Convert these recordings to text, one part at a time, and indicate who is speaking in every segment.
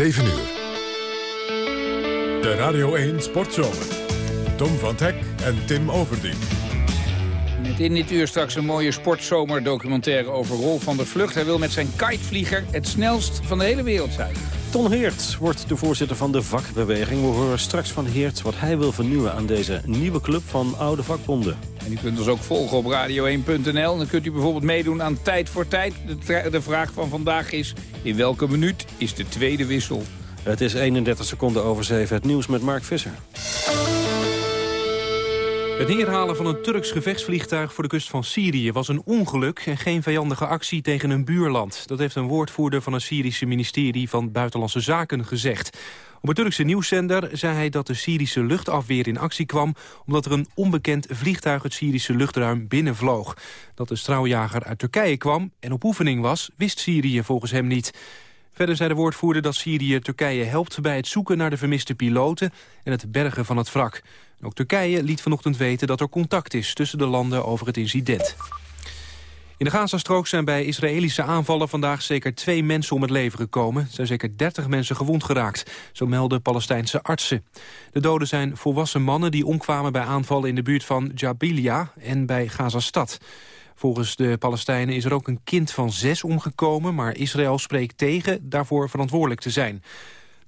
Speaker 1: 7 uur. De Radio 1 Sportzomer. Tom van Hek en Tim Overdien.
Speaker 2: Met in dit uur straks een mooie sportzomerdocumentaire over Rolf van der Vlucht. Hij wil met zijn kitevlieger het snelst van de hele wereld zijn.
Speaker 3: Ton Heert wordt de voorzitter van de vakbeweging. We horen straks van Heert wat hij wil vernieuwen aan deze nieuwe club van oude vakbonden.
Speaker 2: En u kunt ons ook volgen op radio1.nl. Dan kunt u bijvoorbeeld meedoen aan Tijd voor Tijd. De, de vraag van vandaag is, in welke minuut is de tweede wissel?
Speaker 3: Het is 31 seconden over 7. Het nieuws met Mark Visser.
Speaker 4: Het neerhalen van een Turks gevechtsvliegtuig voor de kust van Syrië was een ongeluk en geen vijandige actie tegen een buurland. Dat heeft een woordvoerder van het Syrische ministerie van Buitenlandse Zaken gezegd. Op een Turkse nieuwszender zei hij dat de Syrische luchtafweer in actie kwam... omdat er een onbekend vliegtuig het Syrische luchtruim binnenvloog. Dat de straaljager uit Turkije kwam en op oefening was, wist Syrië volgens hem niet. Verder zei de woordvoerder dat Syrië Turkije helpt bij het zoeken naar de vermiste piloten en het bergen van het wrak. Ook Turkije liet vanochtend weten dat er contact is tussen de landen over het incident. In de Gazastrook zijn bij Israëlische aanvallen vandaag zeker twee mensen om het leven gekomen. Er zijn zeker 30 mensen gewond geraakt, zo melden Palestijnse artsen. De doden zijn volwassen mannen die omkwamen bij aanvallen in de buurt van Jabilia en bij Gazastad. Volgens de Palestijnen is er ook een kind van zes omgekomen... maar Israël spreekt tegen daarvoor verantwoordelijk te zijn.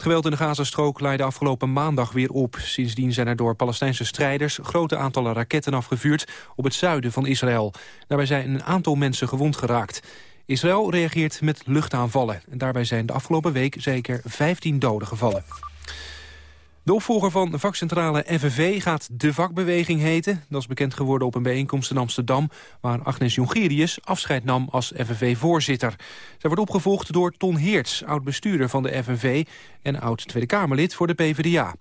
Speaker 4: Geweld in de Gazastrook leidde afgelopen maandag weer op. Sindsdien zijn er door Palestijnse strijders grote aantallen raketten afgevuurd op het zuiden van Israël. Daarbij zijn een aantal mensen gewond geraakt. Israël reageert met luchtaanvallen. En daarbij zijn de afgelopen week zeker 15 doden gevallen. De opvolger van vakcentrale FNV gaat de vakbeweging heten. Dat is bekend geworden op een bijeenkomst in Amsterdam... waar Agnes Jongerius afscheid nam als FNV-voorzitter. Zij wordt opgevolgd door Ton Heerts, oud-bestuurder van de FNV... en oud-Tweede Kamerlid voor de PvdA.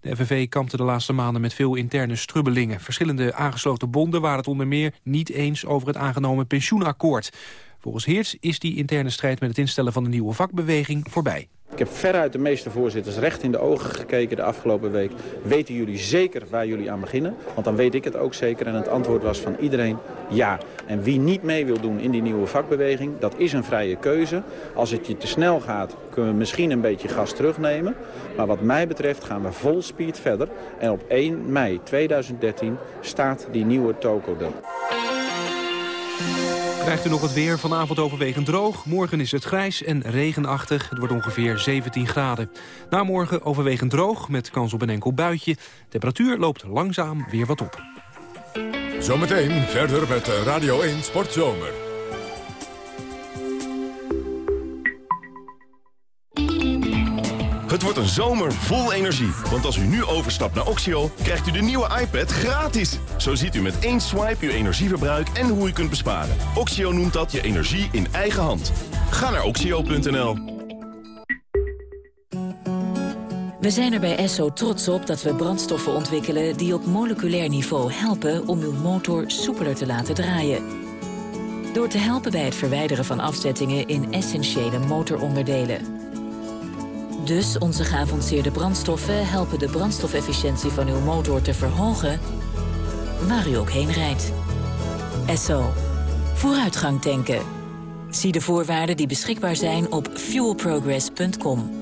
Speaker 4: De FNV kampte de laatste maanden met veel interne strubbelingen. Verschillende aangesloten bonden waren het onder meer niet eens... over het aangenomen pensioenakkoord. Volgens Heerts is die interne strijd met het instellen van de nieuwe vakbeweging voorbij.
Speaker 5: Ik heb veruit de meeste voorzitters recht in de ogen gekeken de afgelopen week. Weten jullie zeker waar jullie aan beginnen? Want dan weet ik het ook zeker. En het antwoord was van iedereen ja. En wie niet mee wil doen in die nieuwe vakbeweging, dat is een vrije keuze. Als het je te snel gaat, kunnen we misschien een beetje gas terugnemen. Maar wat mij betreft gaan we vol speed verder. En op 1 mei 2013 staat die nieuwe toko.
Speaker 4: Krijgt u nog het weer vanavond overwegend droog. Morgen is het grijs en regenachtig. Het wordt ongeveer 17 graden. Na morgen overwegend droog met kans op een enkel buitje. Temperatuur loopt langzaam weer wat op.
Speaker 1: Zometeen verder met Radio 1 Sportzomer.
Speaker 6: Het wordt een zomer vol energie. Want als u nu overstapt naar Oxio, krijgt u de nieuwe iPad gratis. Zo ziet u met één swipe uw energieverbruik en hoe u kunt besparen. Oxio noemt dat je energie in eigen hand. Ga naar oxio.nl.
Speaker 7: We zijn er bij Esso trots op dat we brandstoffen ontwikkelen... die op moleculair niveau helpen om uw motor soepeler te laten draaien. Door te helpen bij het verwijderen van afzettingen in essentiële motoronderdelen... Dus onze geavanceerde brandstoffen helpen de brandstofefficiëntie van uw motor te verhogen... waar u ook heen rijdt. Esso. Vooruitgang tanken. Zie de voorwaarden die beschikbaar zijn op fuelprogress.com.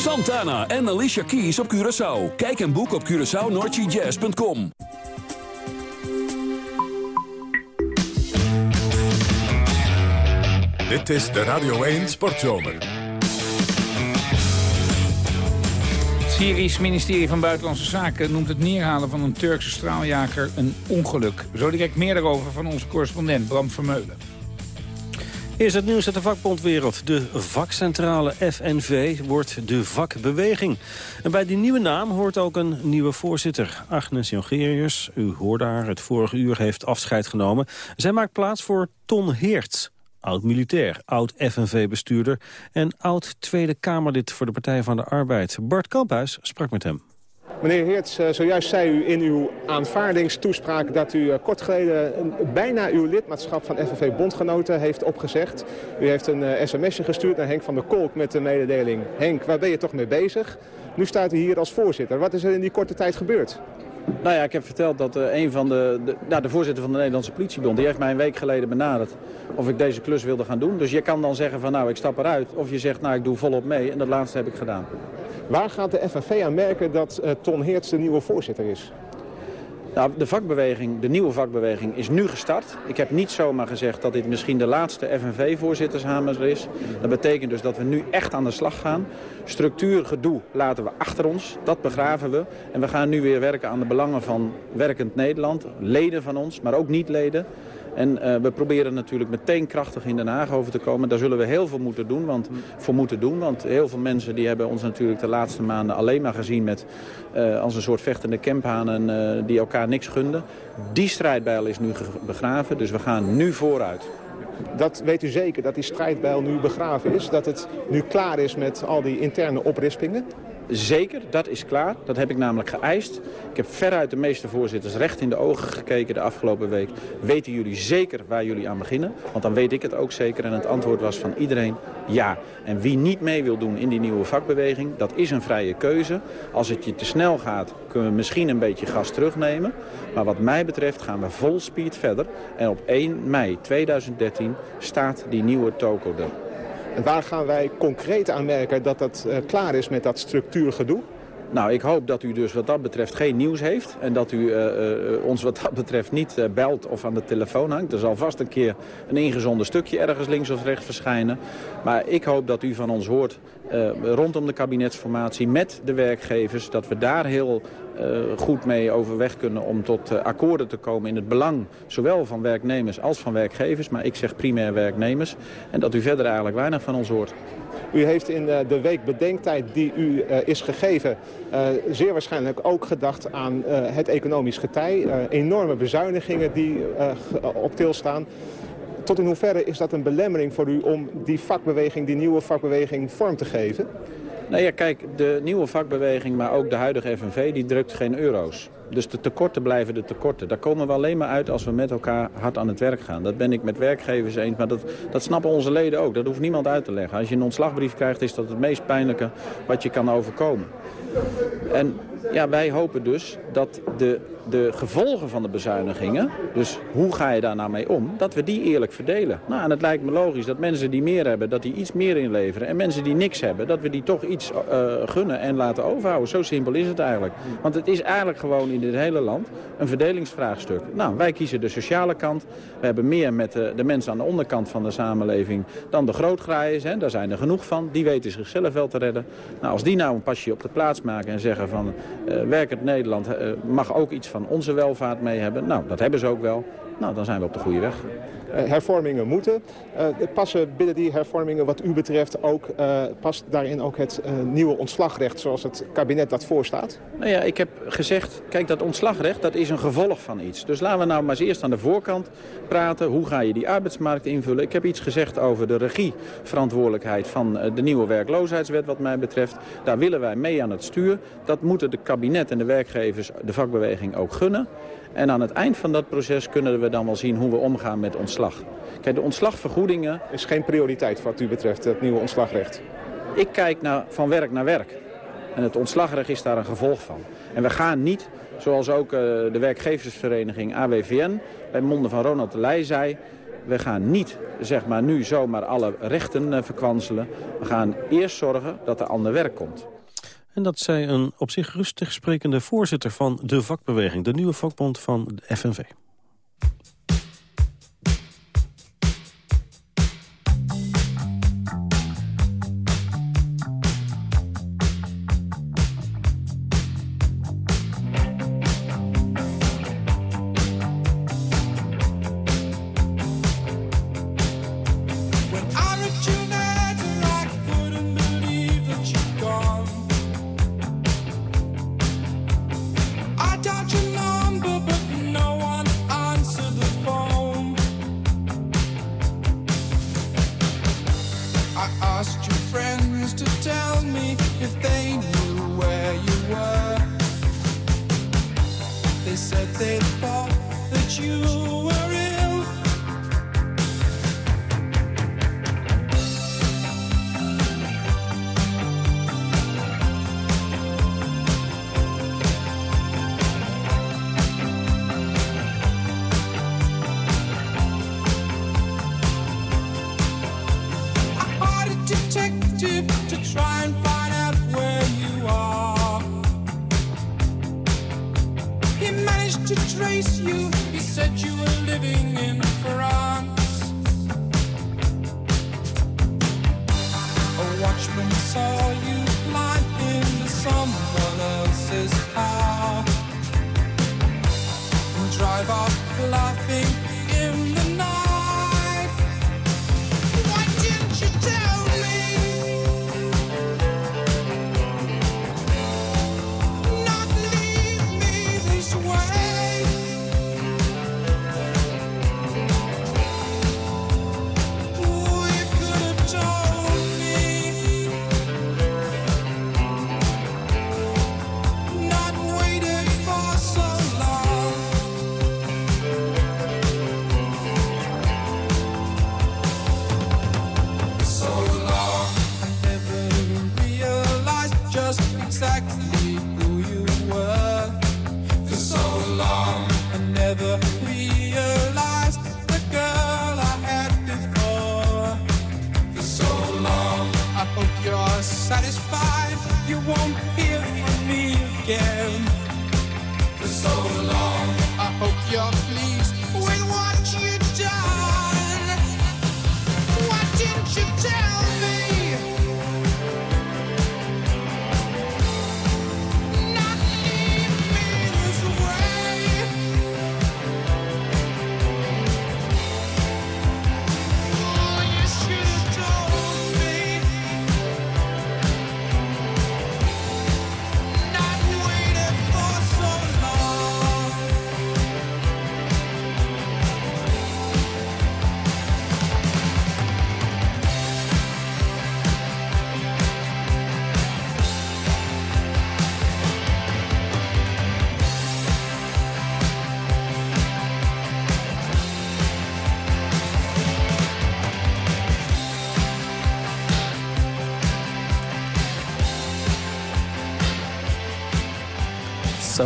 Speaker 8: Santana en Alicia Keys op Curaçao. Kijk en boek op CuraçaoNoordseaJazz.com.
Speaker 1: Dit is de Radio 1 Sportzomer.
Speaker 2: Het Syrisch ministerie van Buitenlandse Zaken noemt het neerhalen van een Turkse straaljager een ongeluk. Zo direct meer daarover van onze correspondent Bram Vermeulen.
Speaker 3: Is het nieuws uit de vakbondwereld. De vakcentrale FNV wordt de vakbeweging. En bij die nieuwe naam hoort ook een nieuwe voorzitter. Agnes Jongerius, u hoorde haar, het vorige uur heeft afscheid genomen. Zij maakt plaats voor Ton Heert. Oud-militair, oud-FNV-bestuurder en oud-Tweede Kamerlid voor de Partij van de Arbeid. Bart Kamphuis sprak met hem.
Speaker 9: Meneer Heerts, eh, zojuist zei u in uw aanvaardingstoespraak dat u eh, kort geleden bijna uw lidmaatschap van FNV Bondgenoten heeft opgezegd. U heeft een eh, sms'je gestuurd naar Henk van der Kolk met de mededeling... Henk, waar ben je toch mee bezig? Nu staat u hier als voorzitter. Wat is er in die korte tijd gebeurd?
Speaker 5: Nou ja, ik heb verteld dat een van de, de, nou, de voorzitter van de Nederlandse politiebond... die heeft mij een week geleden benaderd of ik deze klus wilde gaan doen. Dus je kan dan zeggen van nou, ik stap eruit. Of je zegt nou, ik doe volop mee. En dat laatste heb ik gedaan.
Speaker 9: Waar gaat de FNV aan merken dat uh, Ton Heerts de nieuwe voorzitter is?
Speaker 5: Nou, de vakbeweging, de nieuwe vakbeweging, is nu gestart. Ik heb niet zomaar gezegd dat dit misschien de laatste FNV-voorzittershamer is. Dat betekent dus dat we nu echt aan de slag gaan. Structuurgedoe laten we achter ons, dat begraven we. En we gaan nu weer werken aan de belangen van werkend Nederland. Leden van ons, maar ook niet-leden. En uh, we proberen natuurlijk meteen krachtig in Den Haag over te komen. Daar zullen we heel veel moeten doen, want, voor moeten doen. Want heel veel mensen die hebben ons natuurlijk de laatste maanden alleen maar gezien met uh, als een soort vechtende kemphanen uh, die elkaar niks gunden. Die strijdbijl is nu begraven, dus we gaan nu vooruit.
Speaker 9: Dat weet u zeker, dat die strijdbijl nu begraven is? Dat het nu klaar is met al die interne oprispingen?
Speaker 5: Zeker, dat is klaar. Dat heb ik namelijk geëist. Ik heb veruit de meeste voorzitters recht in de ogen gekeken de afgelopen week. Weten jullie zeker waar jullie aan beginnen? Want dan weet ik het ook zeker. En het antwoord was van iedereen ja. En wie niet mee wil doen in die nieuwe vakbeweging, dat is een vrije keuze. Als het je te snel gaat, kunnen we misschien een beetje gas terugnemen. Maar wat mij betreft gaan we vol speed verder. En op 1 mei 2013 staat die nieuwe toko er.
Speaker 9: Waar gaan wij concreet aan merken dat dat uh, klaar is met dat structuurgedoe?
Speaker 5: Nou, ik hoop dat u dus wat dat betreft geen nieuws heeft. En dat u uh, uh, ons wat dat betreft niet belt of aan de telefoon hangt. Er zal vast een keer een ingezonden stukje ergens links of rechts verschijnen. Maar ik hoop dat u van ons hoort rondom de kabinetsformatie met de werkgevers. Dat we daar heel goed mee overweg kunnen om tot akkoorden te komen in het belang. Zowel van werknemers als van werkgevers. Maar ik zeg primair werknemers. En dat u verder eigenlijk weinig van ons hoort.
Speaker 9: U heeft in de week bedenktijd die u is gegeven... zeer waarschijnlijk ook gedacht aan het economisch getij. enorme bezuinigingen die op til staan. Tot in hoeverre is dat een belemmering voor u om die vakbeweging, die nieuwe vakbeweging, vorm te geven?
Speaker 5: Nou ja, kijk, de nieuwe vakbeweging, maar ook de huidige FNV, die drukt geen euro's. Dus de tekorten blijven de tekorten. Daar komen we alleen maar uit als we met elkaar hard aan het werk gaan. Dat ben ik met werkgevers eens, maar dat, dat snappen onze leden ook. Dat hoeft niemand uit te leggen. Als je een ontslagbrief krijgt, is dat het meest pijnlijke wat je kan overkomen. En ja, wij hopen dus dat de, de gevolgen van de bezuinigingen, dus hoe ga je daar nou mee om, dat we die eerlijk verdelen. Nou, en het lijkt me logisch dat mensen die meer hebben, dat die iets meer inleveren. En mensen die niks hebben, dat we die toch iets uh, gunnen en laten overhouden. Zo simpel is het eigenlijk. Want het is eigenlijk gewoon in dit hele land een verdelingsvraagstuk. Nou, wij kiezen de sociale kant. We hebben meer met de, de mensen aan de onderkant van de samenleving dan de grootgraaiers. Hè. Daar zijn er genoeg van. Die weten zichzelf wel te redden. Nou, als die nou een pasje op de plaats maken en zeggen van... Uh, werkend Nederland uh, mag ook iets van onze welvaart mee hebben. Nou, dat hebben ze ook wel. Nou, dan zijn we op de goede weg.
Speaker 9: Uh, hervormingen moeten. Uh, passen binnen die hervormingen wat u betreft ook, uh, past daarin ook het nieuwe ontslagrecht zoals het kabinet dat voorstaat?
Speaker 5: Nou ja, ik heb gezegd, kijk dat ontslagrecht dat is een gevolg van iets. Dus laten we nou maar eens eerst aan de voorkant praten. Hoe ga je die arbeidsmarkt invullen? Ik heb iets gezegd over de regieverantwoordelijkheid van de nieuwe werkloosheidswet wat mij betreft. Daar willen wij mee aan het stuur. Dat moeten de kabinet en de werkgevers, de vakbeweging ook gunnen. En aan het eind van dat proces kunnen we dan wel zien hoe we omgaan met ontslag. Kijk, de ontslagvergoedingen...
Speaker 9: is geen prioriteit wat u betreft, het nieuwe ontslagrecht?
Speaker 5: Ik kijk naar, van werk naar werk. En het ontslagrecht is daar een gevolg van. En we gaan niet, zoals ook uh, de werkgeversvereniging AWVN... bij monden van Ronald de Leij zei... we gaan niet zeg maar, nu zomaar alle rechten uh, verkwanselen. We gaan eerst zorgen dat er ander werk komt.
Speaker 3: En dat zei een op zich rustig sprekende voorzitter van de vakbeweging. De nieuwe vakbond van de FNV.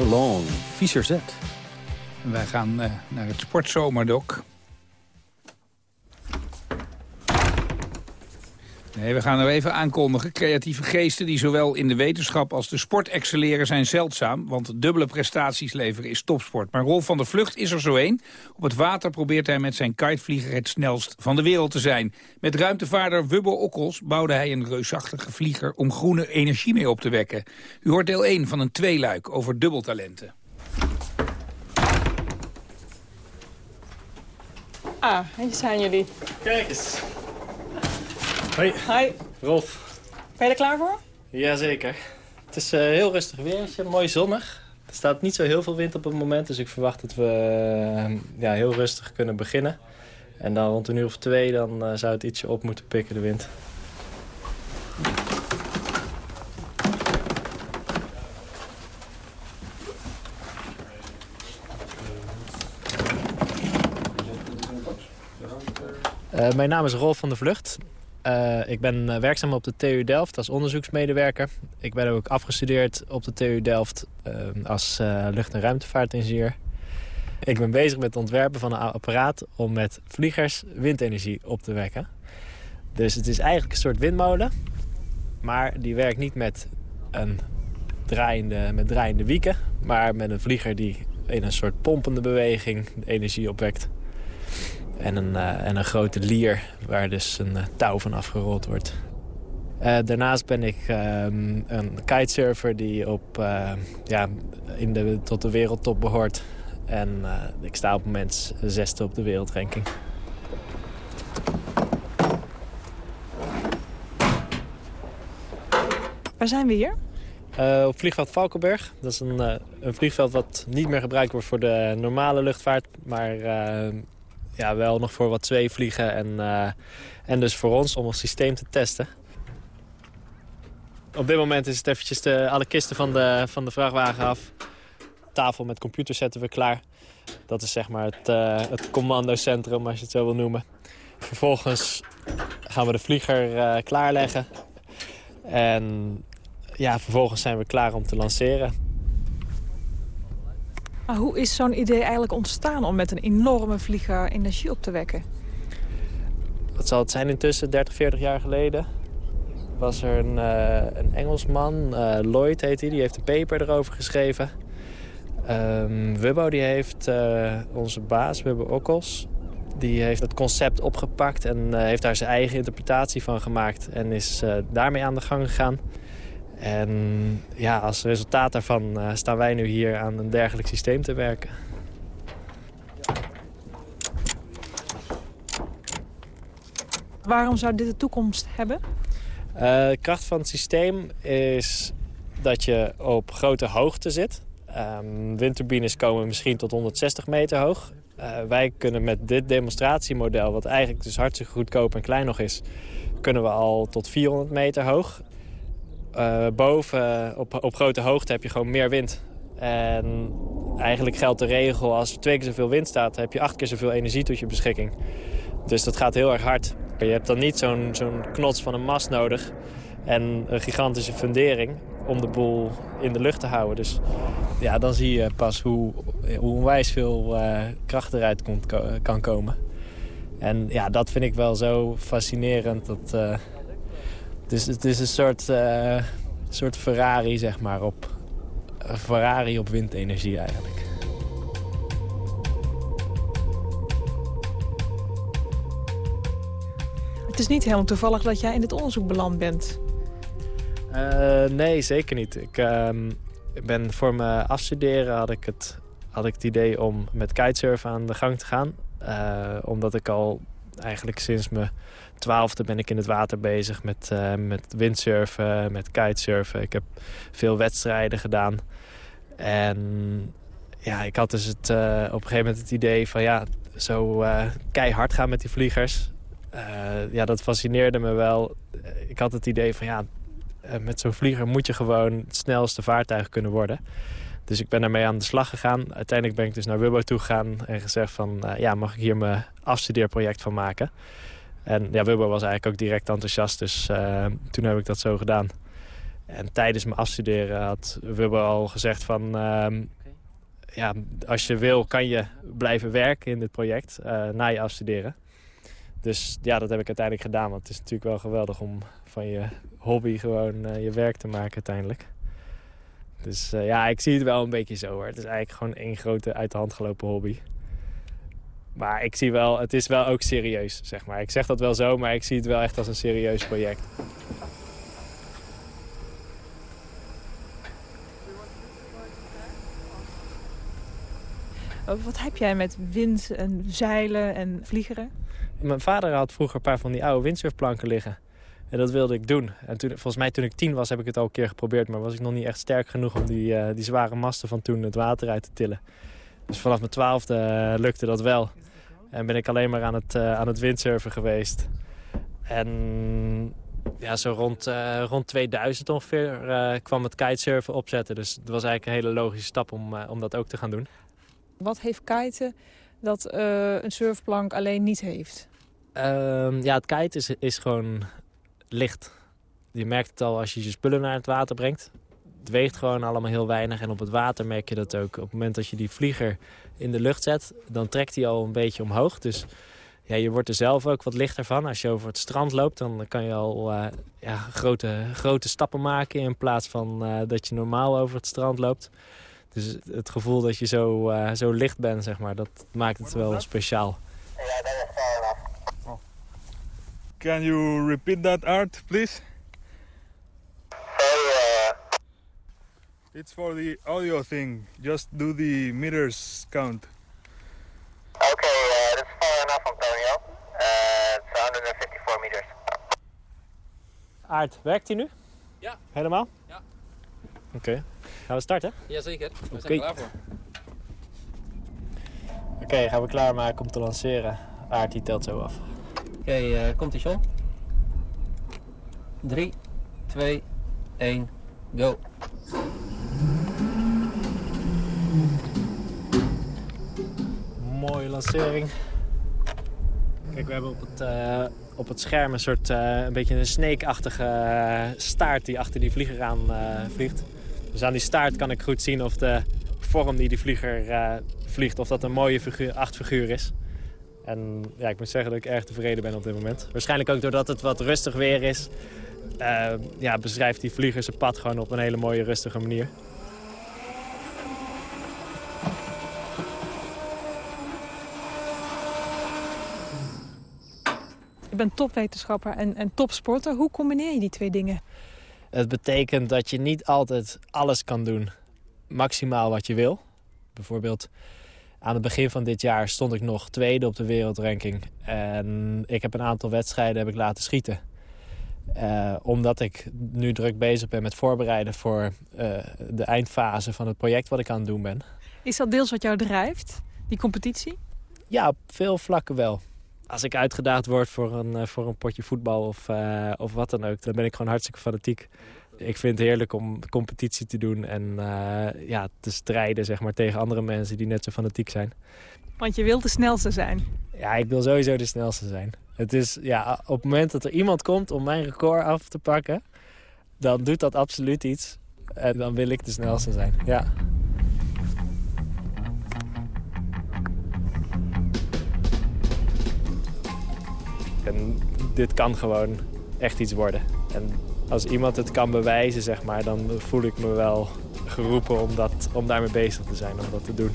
Speaker 3: Long,
Speaker 10: Fischer.
Speaker 11: Wij gaan eh, naar het sportzomerdok. Nee, we gaan er even aankondigen. Creatieve geesten die zowel in de wetenschap als de sport excelleren zijn zeldzaam. Want dubbele prestaties leveren is topsport. Maar Rolf van der Vlucht is er zo één. Op het water probeert hij met zijn kitevlieger het snelst van de wereld te zijn. Met ruimtevaarder Wubbo Okkels bouwde hij een reusachtige vlieger om groene energie mee op te wekken. U hoort deel 1 van een tweeluik over dubbeltalenten.
Speaker 12: Ah, hier zijn jullie.
Speaker 13: Kijk eens. Hoi.
Speaker 12: Hi.
Speaker 13: Rolf.
Speaker 12: Ben je er klaar voor?
Speaker 13: Jazeker. Het is eh, heel rustig weer, mooi zonnig. Er staat niet zo heel veel wind op het moment, dus ik verwacht dat we eh, ja, heel rustig kunnen beginnen. En dan rond een uur of twee dan, eh, zou het ietsje op moeten pikken, de wind. Eh, mijn naam is Rolf van der Vlucht. Eh, ik ben eh, werkzaam op de TU Delft als onderzoeksmedewerker. Ik ben ook afgestudeerd op de TU Delft eh, als lucht- en ruimtevaartingenieur. Ik ben bezig met het ontwerpen van een apparaat om met vliegers windenergie op te wekken. Dus het is eigenlijk een soort windmolen, maar die werkt niet met een draaiende, met draaiende wieken, maar met een vlieger die in een soort pompende beweging energie opwekt. En een, eh, en een grote lier waar dus een eh, touw van afgerold wordt. Eh, daarnaast ben ik ehm, een kitesurfer die op, ja, in de, tot de wereldtop behoort. En ik sta op het moment zesde op de wereldranking.
Speaker 12: Waar zijn we hier?
Speaker 13: Op vliegveld Valkenburg. Dat is een, een vliegveld wat niet meer gebruikt wordt voor de normale luchtvaart. Maar ja, wel nog voor wat twee vliegen. En, eh, en dus voor ons om ons systeem te testen. Op dit moment is het eventjes de, alle kisten van de, van de vrachtwagen af. Tafel met computer zetten we klaar. Dat is zeg maar het, eh, het commandocentrum, als je het zo wil noemen. Vervolgens gaan we de vlieger eh, klaarleggen. En ja, vervolgens zijn we klaar om te lanceren.
Speaker 12: Maar hoe is zo'n idee eigenlijk ontstaan om met een enorme vlieger energie op te wekken?
Speaker 13: Wat zal het zijn intussen, 30, 40 jaar geleden? Was er een, eh, een Engelsman, eh, Lloyd heet hij, die heeft een paper erover geschreven. Ehm Wubbo die heeft eh, onze baas, Wubbo Okkels, die heeft het concept opgepakt en heeft daar zijn eigen interpretatie van gemaakt. En is daarmee aan de gang gegaan. En ja, als resultaat daarvan eh, staan wij nu hier aan een dergelijk systeem te werken.
Speaker 12: Waarom zou dit de toekomst hebben?
Speaker 13: Eh, de kracht van het systeem is dat je op grote hoogte zit. Ehm, windturbines komen misschien tot 160 meter hoog. Eh, wij kunnen met dit demonstratiemodel, wat eigenlijk dus hartstikke goedkoop en klein nog is... kunnen we al tot 400 meter hoog. Eh, boven, op, op grote hoogte, heb je gewoon meer wind. En eigenlijk geldt de regel, als er twee keer zoveel wind staat... heb je acht keer zoveel energie tot je beschikking. Dus dat gaat heel erg hard. Je hebt dan niet zo'n zo'n knots van een mast nodig en een gigantische fundering om de boel in de lucht te houden. Dus ja, dan zie je pas hoe, hoe onwijs veel eh, kracht eruit komt, ko- kan komen. En ja, dat vind ik wel zo fascinerend. Dat, eh, het, is, het is een soort, eh, soort Ferrari, zeg maar, op, een Ferrari op windenergie eigenlijk.
Speaker 12: Het is niet helemaal toevallig dat jij in dit onderzoek beland bent.
Speaker 13: Eh, nee, zeker niet. Ik ehm, ben voor mijn afstuderen had ik, het, had ik het idee om met kitesurfen aan de gang te gaan. Eh, omdat ik al eigenlijk sinds mijn twaalfde ben ik in het water bezig met, eh, met windsurfen, met kitesurfen. Ik heb veel wedstrijden gedaan. En ja, ik had dus het, eh, op een gegeven moment het idee van ja, zo eh, keihard gaan met die vliegers. Ja, dat fascineerde me wel. Ik had het idee van ja, met zo'n vlieger moet je gewoon het snelste vaartuig kunnen worden. Dus ik ben daarmee aan de slag gegaan. Uiteindelijk ben ik dus naar Wubbo toe gegaan en gezegd van... eh, ja, mag ik hier mijn afstudeerproject van maken? En ja, Wubbo was eigenlijk ook direct enthousiast, dus eh, toen heb ik dat zo gedaan. En tijdens mijn afstuderen had Wubbo al gezegd van... ehm, ja, als je wil kan je blijven werken in dit project eh, na je afstuderen. Dus ja, dat heb ik uiteindelijk gedaan. Want het is natuurlijk wel geweldig om van je hobby gewoon je werk te maken uiteindelijk. Dus eh, ja, ik zie het wel een beetje zo hoor. Het is eigenlijk gewoon één grote uit de hand gelopen hobby. Maar ik zie wel, het is wel ook serieus, zeg maar. Ik zeg dat wel zo, maar ik zie het wel echt als een serieus project.
Speaker 12: Wat heb jij met wind en zeilen en vliegeren?
Speaker 13: Mijn vader had vroeger een paar van die oude windsurfplanken liggen. En dat wilde ik doen. En toen, volgens mij toen ik tien was heb ik het al een keer geprobeerd. Maar was ik nog niet echt sterk genoeg om die, eh, die zware masten van toen het water uit te tillen. Dus vanaf mijn twaalfde eh, lukte dat wel. En ben ik alleen maar aan het, eh, aan het windsurfen geweest. En ja, zo rond, rond 2000 ongeveer kwam het kitesurfen opzetten. Dus het was eigenlijk een hele logische stap om, om dat ook te gaan doen.
Speaker 12: Wat heeft kiten dat een surfplank alleen niet heeft?
Speaker 13: Ehm, ja, het kite is, is gewoon licht. Je merkt het al als je je spullen naar het water brengt. Het weegt gewoon allemaal heel weinig. En op het water merk je dat ook. Op het moment dat je die vlieger in de lucht zet, dan trekt hij al een beetje omhoog. Dus ja, je wordt er zelf ook wat lichter van. Als je over het strand loopt, dan kan je al eh, ja, grote, grote stappen maken... in plaats van eh, dat je normaal over het strand loopt. Dus het gevoel dat je zo, eh, zo licht bent, zeg maar, dat maakt het wel speciaal.
Speaker 14: Can you repeat that art, please? It's for the audio thing. Just do the meters count.
Speaker 15: Okay, uh, that's far enough, Antonio. Uh, it's 154 meters.
Speaker 13: Aard, werkt hij nu?
Speaker 2: Ja.
Speaker 13: Helemaal?
Speaker 2: Ja.
Speaker 13: Oké. Gaan we starten?
Speaker 2: Jazeker, we
Speaker 13: Oké.
Speaker 2: zijn klaar voor.
Speaker 13: Oké, gaan we klaarmaken om te lanceren. Aard die telt zo af.
Speaker 16: Oké, eh, komt ie John. 3, 2, 1, go.
Speaker 13: Mooie lancering. Kijk, we hebben op het, eh, op het scherm een soort eh, een beetje een snake-achtige eh, staart die achter die vlieger aan vliegt. Dus aan die staart kan ik goed zien of de vorm die die vlieger vliegt, of dat een mooie figuur, achtfiguur is. En ja, ik moet zeggen dat ik erg tevreden ben op dit moment. Waarschijnlijk ook doordat het wat rustig weer is. eh, ja, beschrijft die vlieger zijn pad gewoon op een hele mooie rustige manier.
Speaker 12: Je bent topwetenschapper en, en topsporter. Hoe combineer je die twee dingen?
Speaker 13: Het betekent dat je niet altijd alles kan doen. Maximaal wat je wil. Bijvoorbeeld Aan het begin van dit jaar stond ik nog tweede op de wereldranking. En ik heb een aantal wedstrijden heb ik laten schieten. Eh, omdat ik nu druk bezig ben met voorbereiden voor eh, de eindfase van het project wat ik aan het doen ben.
Speaker 12: Is dat deels wat jou drijft, die competitie?
Speaker 13: Ja, op veel vlakken wel. Als ik uitgedaagd word voor een, eh, voor een potje voetbal of, of wat dan ook, dan ben ik gewoon hartstikke fanatiek. Ik vind het heerlijk om competitie te doen en eh, ja, te strijden zeg maar, tegen andere mensen die net zo fanatiek zijn.
Speaker 12: Want je wilt de snelste zijn.
Speaker 13: Ja, ik wil sowieso de snelste zijn. Het is, ja, op het moment dat er iemand komt om mijn record af te pakken, dan doet dat absoluut iets. En dan wil ik de snelste zijn, ja. En dit kan gewoon echt iets worden. En als iemand het kan bewijzen, zeg maar, dan voel ik me wel geroepen om, dat, om daarmee bezig te zijn, om dat te doen.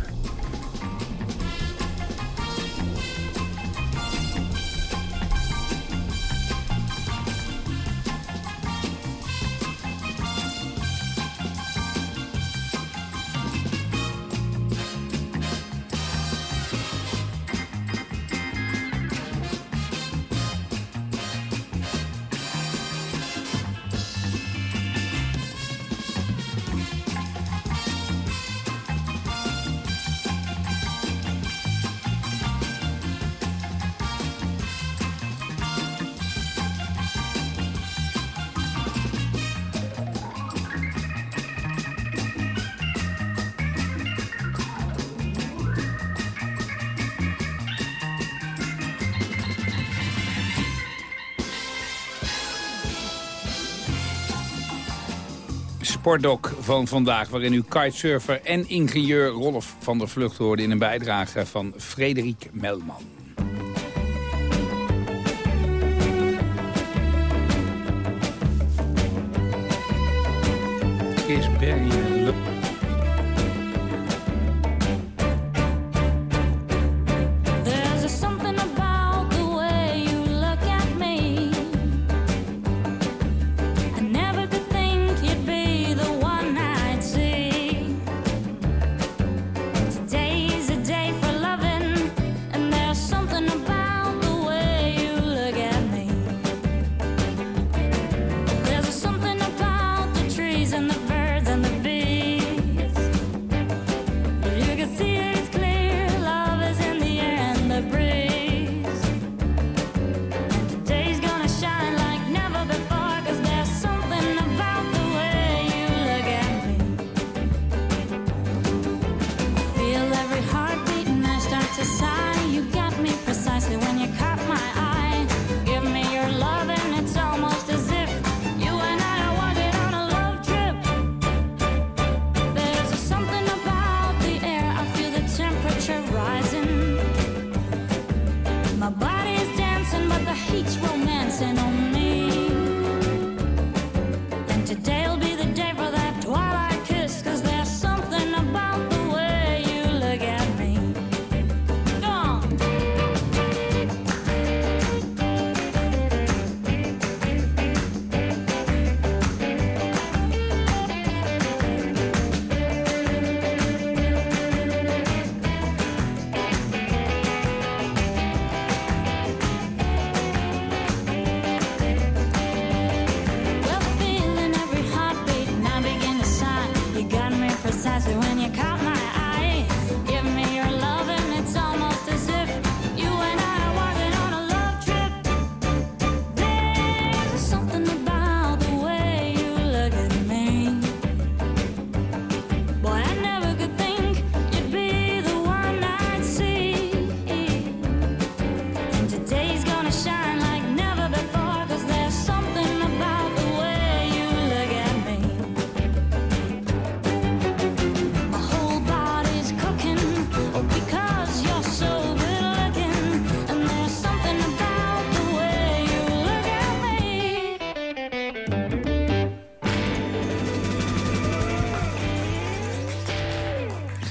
Speaker 2: Sportdoc van vandaag, waarin u kitesurfer en ingenieur Rolf van der Vlucht hoorde... in een bijdrage van Frederik Melman.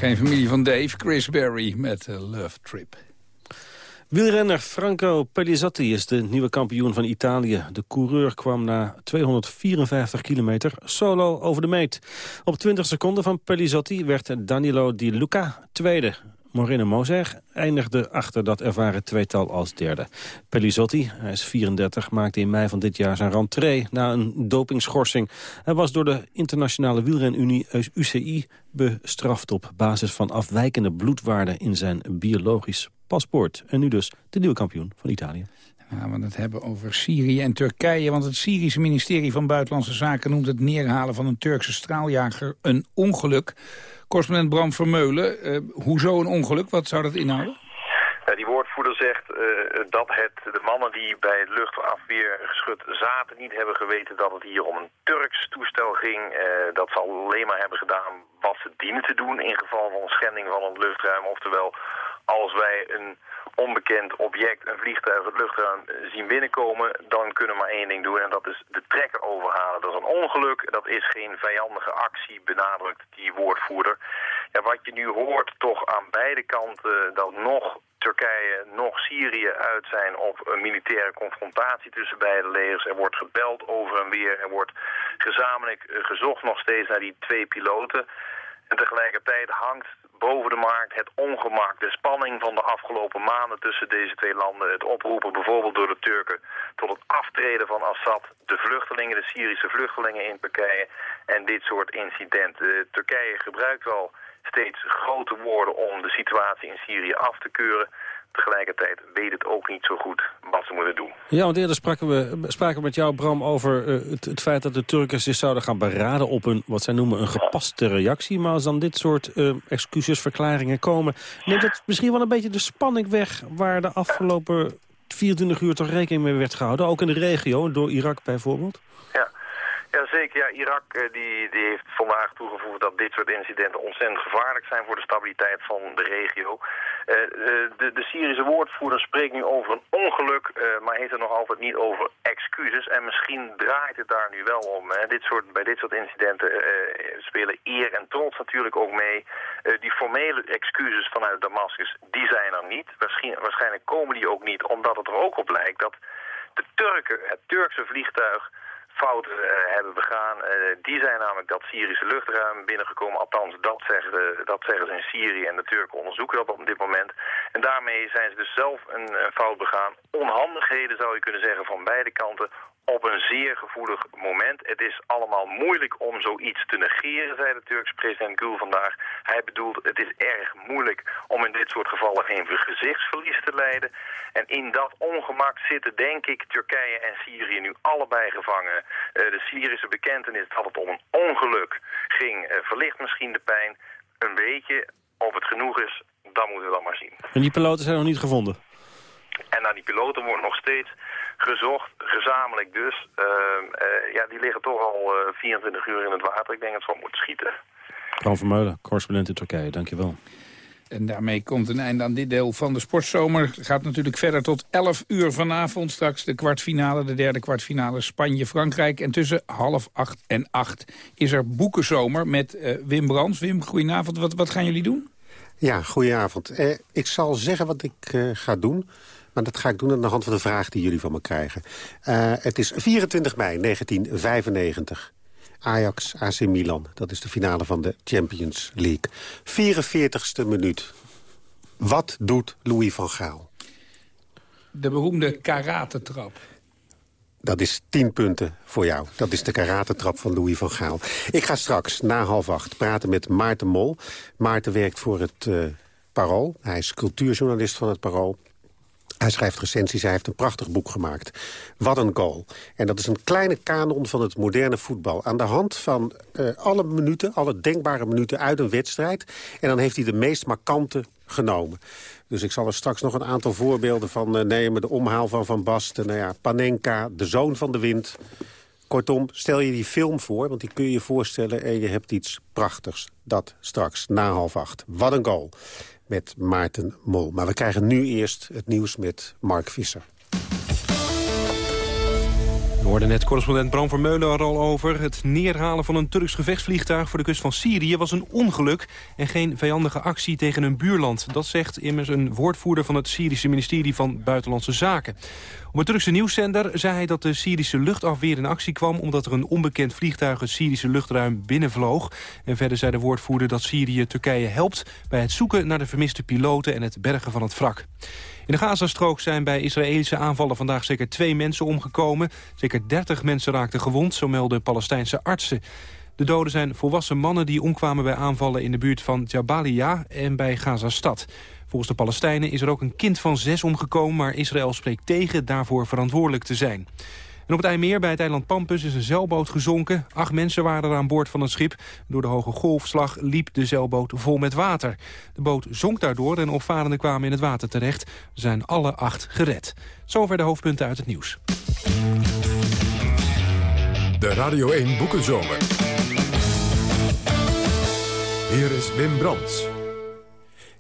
Speaker 2: Geen familie van Dave, Chris Berry met eh, Love Trip.
Speaker 3: Wielrenner Franco Pellizotti is de nieuwe kampioen van Italië. De coureur kwam na 254 kilometer solo over de meet. Op 20 seconden van Pellizotti werd Danilo Di Luca tweede. Moreno Moser eindigde achter dat ervaren tweetal als derde. Pellizotti, hij is 34, maakte in mei van dit jaar zijn rentree na een dopingschorsing. Hij was door de internationale wielrenunie UCI bestraft op basis van afwijkende bloedwaarden in zijn biologisch paspoort. En nu dus de nieuwe kampioen van Italië.
Speaker 2: Gaan we het hebben over Syrië en Turkije. Want het Syrische ministerie van Buitenlandse Zaken noemt het neerhalen van een Turkse straaljager een ongeluk. Correspondent Bram Vermeulen, eh, hoezo een ongeluk? Wat zou dat inhouden?
Speaker 17: Ja, die woordvoerder zegt eh, dat het, de mannen die bij het luchtafweergeschut zaten niet hebben geweten dat het hier om een Turks toestel ging. Eh, dat ze alleen maar hebben gedaan wat ze dienen te doen in geval van schending van het luchtruim. Oftewel, als wij een onbekend object, een vliegtuig, het luchtruim zien binnenkomen, dan kunnen we maar één ding doen en dat is de trekker overhalen. Dat is een ongeluk, dat is geen vijandige actie, benadrukt die woordvoerder. Ja, wat je nu hoort toch aan beide kanten, dat nog Turkije, nog Syrië uit zijn op een militaire confrontatie tussen beide legers. Er wordt gebeld over en weer, er wordt gezamenlijk eh, gezocht nog steeds naar die twee piloten. En tegelijkertijd hangt boven de markt het ongemak, de spanning van de afgelopen maanden tussen deze twee landen. Het oproepen bijvoorbeeld door de Turken tot het aftreden van Assad, de vluchtelingen, de Syrische vluchtelingen in Turkije en dit soort incidenten. Turkije gebruikt wel steeds grote woorden om de situatie in Syrië af te keuren tegelijkertijd weet het ook niet zo goed wat ze moeten doen.
Speaker 3: Ja, want eerder spraken we, spraken met jou, Bram, over uh, het, feit dat de Turken zich zouden gaan beraden op een, wat zij noemen, een gepaste reactie. Maar als dan dit soort uh, excuses, verklaringen komen, neemt het misschien wel een beetje de spanning weg waar de afgelopen 24 uur toch rekening mee werd gehouden. Ook in de regio, door Irak bijvoorbeeld.
Speaker 17: Ja. Ja, Irak die, die heeft vandaag toegevoegd dat dit soort incidenten ontzettend gevaarlijk zijn voor de stabiliteit van de regio. Uh, de, de Syrische woordvoerder spreekt nu over een ongeluk, maar heeft het nog altijd niet over excuses. En misschien draait het daar nu wel om. Hè. Dit soort, bij dit soort incidenten spelen eer en trots natuurlijk ook mee. die formele excuses vanuit Damascus, die zijn er niet. Waarschijnlijk komen die ook niet, omdat het er ook op lijkt dat de Turken, het Turkse vliegtuig fouten uh, hebben begaan. Uh, die zijn namelijk dat Syrische luchtruim binnengekomen. Althans, dat zeggen, dat zeggen ze in Syrië en de Turken onderzoeken dat op dit moment. En daarmee zijn ze dus zelf een, een fout begaan. Onhandigheden zou je kunnen zeggen van beide kanten op een zeer gevoelig moment. Het is allemaal moeilijk om zoiets te negeren, zei de Turkse president Gül vandaag. Hij bedoelt, het is erg moeilijk om in dit soort gevallen geen gezichtsverlies te leiden. En in dat ongemak zitten, denk ik, Turkije en Syrië nu allebei gevangen. Uh, de Syrische bekentenis dat het om een ongeluk ging, uh, verlicht misschien de pijn. Een beetje, of het genoeg is, dat moeten we dan maar zien.
Speaker 3: En die piloten zijn nog niet gevonden?
Speaker 17: En naar die piloten wordt nog steeds gezocht, gezamenlijk dus. Uh, uh, ja, die liggen toch al uh, 24 uur in het water. Ik denk dat ze wel moeten schieten.
Speaker 3: Paul Vermeulen, correspondent in Turkije. Dankjewel.
Speaker 2: En daarmee komt een einde aan dit deel van de sportzomer. Gaat natuurlijk verder tot 11 uur vanavond. Straks de kwartfinale, de derde kwartfinale Spanje-Frankrijk. En tussen half acht en acht is er boekenzomer met uh, Wim Brands. Wim, goedenavond. Wat, wat gaan jullie doen?
Speaker 18: Ja, goedenavond. Eh, ik zal zeggen wat ik uh, ga doen. Maar dat ga ik doen aan de hand van de vraag die jullie van me krijgen. Uh, het is 24 mei 1995. Ajax, AC Milan. Dat is de finale van de Champions League. 44ste minuut. Wat doet Louis van Gaal?
Speaker 2: De beroemde karatentrap.
Speaker 18: Dat is 10 punten voor jou. Dat is de karatentrap van Louis van Gaal. Ik ga straks, na half acht, praten met Maarten Mol. Maarten werkt voor het uh, Parool. Hij is cultuurjournalist van het Parool. Hij schrijft recensies, hij heeft een prachtig boek gemaakt. Wat een goal. En dat is een kleine kanon van het moderne voetbal. Aan de hand van uh, alle minuten, alle denkbare minuten uit een wedstrijd. En dan heeft hij de meest markante genomen. Dus ik zal er straks nog een aantal voorbeelden van uh, nemen. De omhaal van Van Basten, nou ja, Panenka, de zoon van de wind. Kortom, stel je die film voor, want die kun je je voorstellen... en je hebt iets prachtigs. Dat straks, na half acht. Wat een goal met Maarten Mol. Maar we krijgen nu eerst het nieuws met Mark Visser.
Speaker 4: We hoorden net correspondent Bram Vermeulen er al over. Het neerhalen van een Turks gevechtsvliegtuig voor de kust van Syrië was een ongeluk... en geen vijandige actie tegen een buurland. Dat zegt immers een woordvoerder van het Syrische ministerie van Buitenlandse Zaken. Op een Turkse nieuwszender zei hij dat de Syrische luchtafweer in actie kwam... omdat er een onbekend vliegtuig het Syrische luchtruim binnenvloog. En verder zei de woordvoerder dat Syrië Turkije helpt... bij het zoeken naar de vermiste piloten en het bergen van het wrak. In de Gazastrook zijn bij Israëlische aanvallen vandaag zeker twee mensen omgekomen. Zeker 30 mensen raakten gewond, zo melden Palestijnse artsen. De doden zijn volwassen mannen die omkwamen bij aanvallen in de buurt van Jabalia en bij Gazastad. Volgens de Palestijnen is er ook een kind van zes omgekomen, maar Israël spreekt tegen daarvoor verantwoordelijk te zijn. En op het IJmeer bij het eiland Pampus is een zeilboot gezonken. Acht mensen waren er aan boord van het schip. Door de hoge golfslag liep de zeilboot vol met water. De boot zonk daardoor en opvarenden kwamen in het water terecht. Er zijn alle acht gered. Zover de hoofdpunten uit het nieuws.
Speaker 1: De Radio 1 Boekenzomer. Hier is Wim Brands.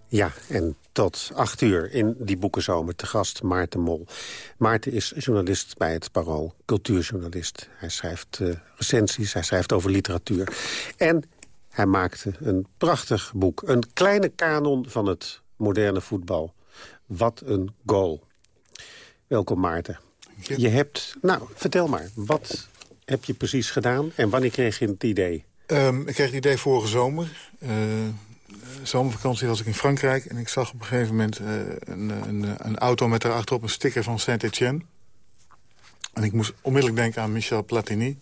Speaker 18: Ja, en tot acht uur in die boekenzomer te gast Maarten Mol. Maarten is journalist bij het Parool, cultuurjournalist. Hij schrijft uh, recensies, hij schrijft over literatuur. En hij maakte een prachtig boek. Een kleine kanon van het moderne voetbal. Wat een goal. Welkom Maarten. Je. je hebt, nou, vertel maar, wat heb je precies gedaan en wanneer kreeg je het idee?
Speaker 19: Um, ik kreeg het idee vorige zomer. Uh, zomervakantie was ik in Frankrijk... en ik zag op een gegeven moment uh, een, een, een, auto met daarachterop een sticker van Saint-Etienne. En ik moest onmiddellijk denken aan Michel Platini...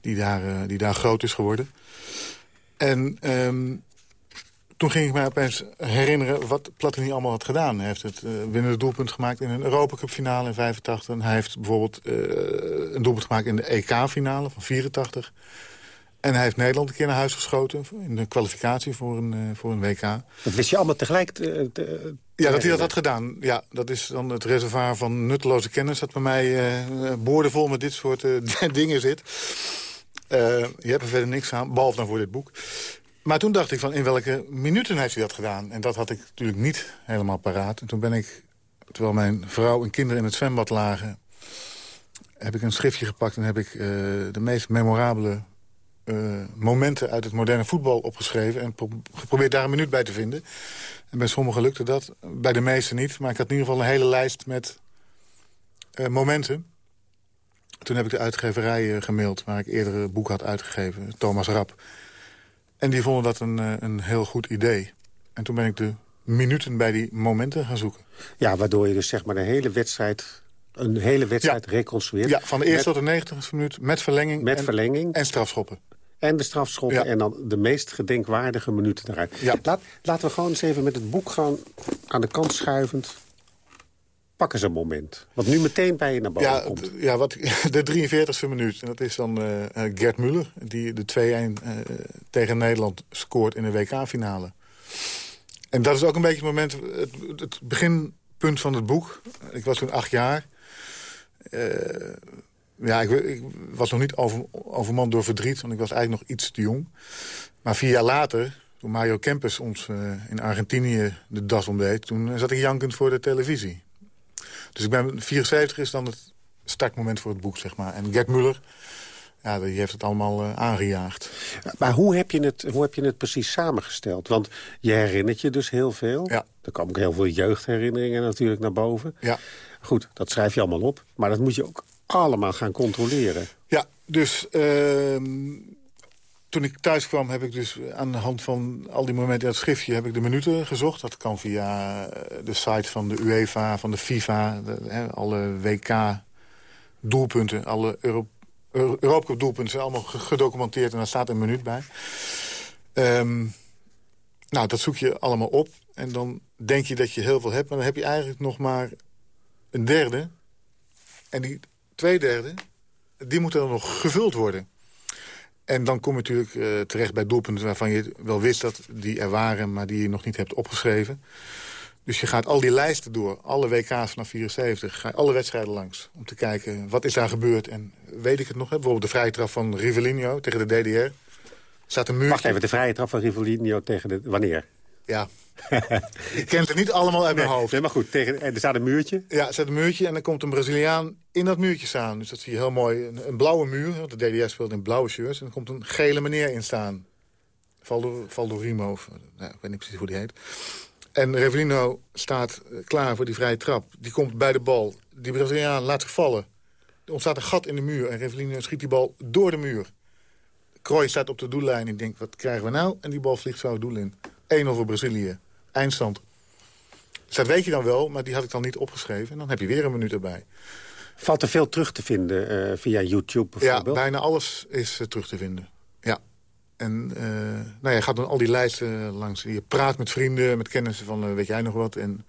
Speaker 19: die daar, uh, die daar groot is geworden. En um, toen ging ik mij opeens herinneren wat Platini allemaal had gedaan. Hij heeft het uh, winnende doelpunt gemaakt in een Europacup finale in 85. En hij heeft bijvoorbeeld een doelpunt gemaakt in de EK-finale van 84... En hij heeft Nederland een keer naar huis geschoten... in de kwalificatie voor een, uh, voor een WK.
Speaker 18: Dat wist je allemaal tegelijk? Te, te,
Speaker 19: ja, dat hij dat had gedaan. Ja, dat is dan het reservoir van nutteloze kennis... dat bij mij uh, boordevol met dit soort uh, dingen zit. je hebt er verder niks aan, behalve dan voor dit boek. Maar toen dacht ik van in welke minuten heeft hij dat gedaan? En dat had ik natuurlijk niet helemaal paraat. En toen ben ik, terwijl mijn vrouw en kinderen in het zwembad lagen... heb ik een schriftje gepakt en heb ik de meest memorabele momenten uit het moderne voetbal opgeschreven... en pro geprobeerd daar een minuut bij te vinden. En bij sommigen lukte dat, bij de meesten niet. Maar ik had in ieder geval een hele lijst met uh, momenten. Toen heb ik de uitgeverij uh, gemaild waar ik eerder een boek had uitgegeven. Thomas Rap. En die vonden dat een, een heel goed idee. En toen ben ik de minuten bij die momenten gaan zoeken.
Speaker 18: Ja, waardoor je dus zeg maar de hele wedstrijd een hele wedstrijd ja. reconstrueert.
Speaker 19: Ja, van de eerste tot de negentigste minuut met verlenging.
Speaker 18: Met
Speaker 19: en,
Speaker 18: verlenging.
Speaker 19: En strafschoppen.
Speaker 18: En de strafschoppen ja. en dan de meest gedenkwaardige minuten eruit.
Speaker 19: Ja.
Speaker 18: Laat, laten we gewoon eens even met het boek gaan aan de kant schuivend. Pak eens een moment. Wat nu meteen bij je naar boven
Speaker 19: ja,
Speaker 18: komt.
Speaker 19: Ja, wat, de 43e minuut. En dat is dan uh, Gert Muller. Die de 2-1 uh, tegen Nederland scoort in de WK-finale. En dat is ook een beetje het moment... Het, het beginpunt van het boek. Ik was toen acht jaar. Uh, ja, ik, ik, was nog niet over, overmand door verdriet, want ik was eigenlijk nog iets te jong. Maar vier jaar later, toen Mario Kempes ons uh, in Argentinië de das omdeed... toen zat ik jankend voor de televisie. Dus ik ben 74 is dan het startmoment voor het boek, zeg maar. En Gert Muller, ja, die heeft het allemaal uh, aangejaagd.
Speaker 18: Maar hoe heb, je het, hoe heb je het precies samengesteld? Want je herinnert je dus heel veel.
Speaker 19: Ja.
Speaker 18: Er komen ook heel veel jeugdherinneringen natuurlijk naar boven.
Speaker 19: Ja.
Speaker 18: Goed, dat schrijf je allemaal op. Maar dat moet je ook allemaal gaan controleren.
Speaker 19: Ja, dus uh, toen ik thuis kwam heb ik dus aan de hand van al die momenten in het schriftje... heb ik de minuten gezocht. Dat kan via de site van de UEFA, van de FIFA, alle WK-doelpunten... alle Euro Europacup doelpunten zijn allemaal gedocumenteerd en daar staat een minuut bij. Um, nou, dat zoek je allemaal op. En dan denk je dat je heel veel hebt, maar dan heb je eigenlijk nog maar een derde. En die twee derde, die moeten dan nog gevuld worden. En dan kom je natuurlijk uh, terecht bij doelpunten waarvan je wel wist dat die er waren... maar die je nog niet hebt opgeschreven. Dus je gaat al die lijsten door, alle WK's vanaf 74, ga alle wedstrijden langs... om te kijken, wat is daar gebeurd en weet ik het nog? Hè? Bijvoorbeeld de vrije trap van Rivellino tegen de DDR. Staat een muurtje.
Speaker 18: Wacht even, de vrije trap van Rivellino tegen de... Wanneer?
Speaker 19: Ja. ik ken het niet allemaal uit mijn hoofd.
Speaker 18: Nee, maar goed, tegen, er staat een muurtje.
Speaker 19: Ja, er staat een muurtje en dan komt een Braziliaan in dat muurtje staan. Dus dat zie je heel mooi. Een, een blauwe muur, want de DDS speelt in blauwe shirts. En dan komt een gele meneer in staan. Valdo, Valdorimo, of, nou, ik weet niet precies hoe die heet. En Revelino staat eh, klaar voor die vrije trap. Die komt bij de bal. Die Braziliaan laat zich vallen. Er ontstaat een gat in de muur en Revelino schiet die bal door de muur. Krooi staat op de doellijn en denkt, wat krijgen we nou? En die bal vliegt zo het doel in. 1-0 voor Brazilië. Eindstand. Dus dat weet je dan wel, maar die had ik dan niet opgeschreven. En dan heb je weer een minuut erbij.
Speaker 18: Valt er veel terug te vinden eh, via YouTube
Speaker 19: Ja,
Speaker 18: bijvoorbeeld?
Speaker 19: bijna alles is eh, terug te vinden. Ja. En uh, nou ja, je gaat dan al die lijsten langs. Je praat met vrienden, met kennissen van weet jij nog wat. En,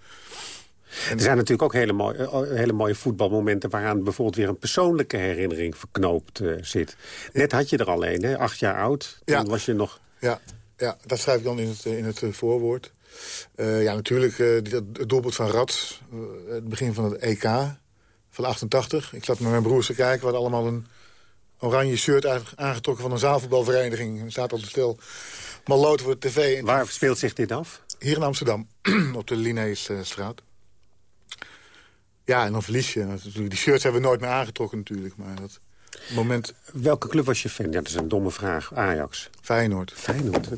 Speaker 18: en... Er zijn natuurlijk ook hele mooie, hele mooie voetbalmomenten... waaraan bijvoorbeeld weer een persoonlijke herinnering verknoopt zit. Net had je er alleen, hè? acht jaar oud. Toen
Speaker 19: ja.
Speaker 18: was je nog...
Speaker 19: Ja, ja, dat schrijf ik dan in het, in het voorwoord. Uh, ja, natuurlijk uh, het doelpunt van Rad. Uh, het begin van het EK van 88. Ik zat met mijn broers te kijken. We hadden allemaal een oranje shirt aangetrokken van een zaalvoetbalvereniging. We zaten op de stil maloot voor de tv.
Speaker 18: Waar speelt zich dit af?
Speaker 19: Hier in Amsterdam, op de Linnaeusstraat. Ja, en dan verlies je. Die shirts hebben we nooit meer aangetrokken natuurlijk. Maar dat moment...
Speaker 18: Welke club was je fan? Ja, dat is een domme vraag. Ajax.
Speaker 19: Feyenoord.
Speaker 18: Feyenoord.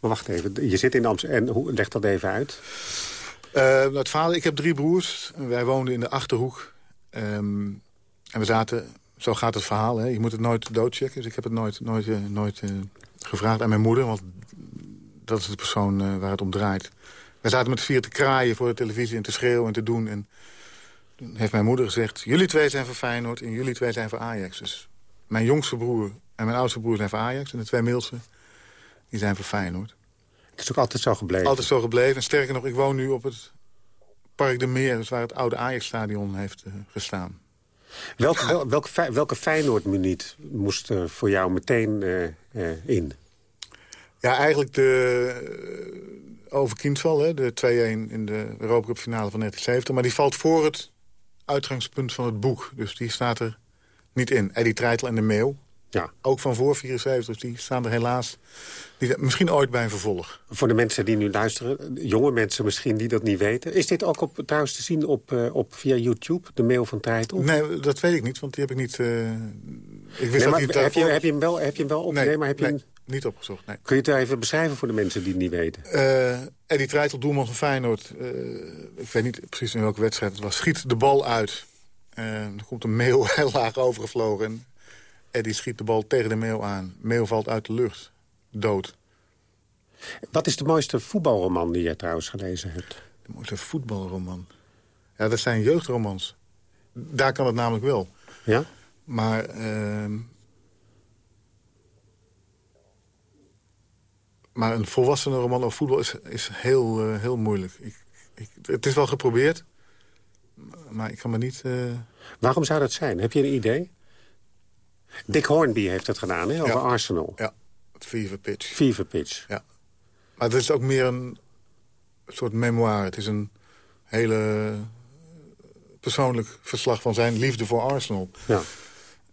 Speaker 18: Maar wacht even, je zit in Amsterdam. En hoe, leg dat even uit.
Speaker 19: Uh, het vader, ik heb drie broers. Wij woonden in de Achterhoek. Um, en we zaten, zo gaat het verhaal, hè. je moet het nooit doodchecken. Dus ik heb het nooit, nooit, uh, nooit uh, gevraagd aan mijn moeder. Want dat is de persoon waar het om draait. Wij zaten met vier te kraaien voor de televisie en te schreeuwen en te doen. En toen heeft mijn moeder gezegd, jullie twee zijn voor Feyenoord en jullie twee zijn voor Ajax. Dus mijn jongste broer en mijn oudste broer zijn voor Ajax. En de twee middelste, die zijn voor Feyenoord.
Speaker 18: Het is ook altijd zo gebleven?
Speaker 19: Altijd zo gebleven. En sterker nog, ik woon nu op het Park de Meer... Dus waar het oude Ajax-stadion heeft uh, gestaan.
Speaker 18: Welke, wel, welke, welke Feyenoord-minuut moest er voor jou meteen uh, uh, in?
Speaker 19: Ja, eigenlijk de over Kindval, hè, de 2-1 in de Europa Cup finale van 1970. Maar die valt voor het uitgangspunt van het boek. Dus die staat er niet in. Eddie Treitel en de Meeuw.
Speaker 18: Ja.
Speaker 19: Ook van voor 74, die staan er helaas... Die, misschien ooit bij een vervolg.
Speaker 18: Voor de mensen die nu luisteren, jonge mensen misschien die dat niet weten... is dit ook op, trouwens te zien op, uh, op via YouTube, de mail van Treitel?
Speaker 19: Nee, dat weet ik niet, want die heb ik niet... Uh, ik
Speaker 18: wist nee, dat heb, je, heb, je hem wel, heb je hem wel op?
Speaker 19: Nee,
Speaker 18: maar heb je hem...
Speaker 19: niet opgezocht, nee.
Speaker 18: Kun je het even beschrijven voor de mensen die het niet weten?
Speaker 19: Uh, Eddie Treitel, doelman van Feyenoord... ik weet niet precies in welke wedstrijd het was... schiet de bal uit. er komt een mail heel laag overgevlogen... En Eddie schiet de bal tegen de Meeuw aan. Meeuw valt uit de lucht. Dood.
Speaker 18: Wat is de mooiste voetbalroman die jij trouwens gelezen hebt?
Speaker 19: De mooiste voetbalroman? Ja, dat zijn jeugdromans. Daar kan het namelijk wel.
Speaker 18: Ja?
Speaker 19: Maar... Maar een volwassene roman over voetbal is, is heel, uh, heel moeilijk. Ik, ik, het is wel geprobeerd. Maar ik kan me niet... Uh...
Speaker 18: Waarom zou dat zijn? Heb je een idee? Dick Hornby heeft het gedaan, hè, over
Speaker 19: ja.
Speaker 18: Arsenal.
Speaker 19: Ja, het Fever Pitch.
Speaker 18: Fever Pitch.
Speaker 19: Ja. Maar het is ook meer een soort memoire. Het is een hele persoonlijk verslag van zijn liefde voor Arsenal.
Speaker 18: Ja.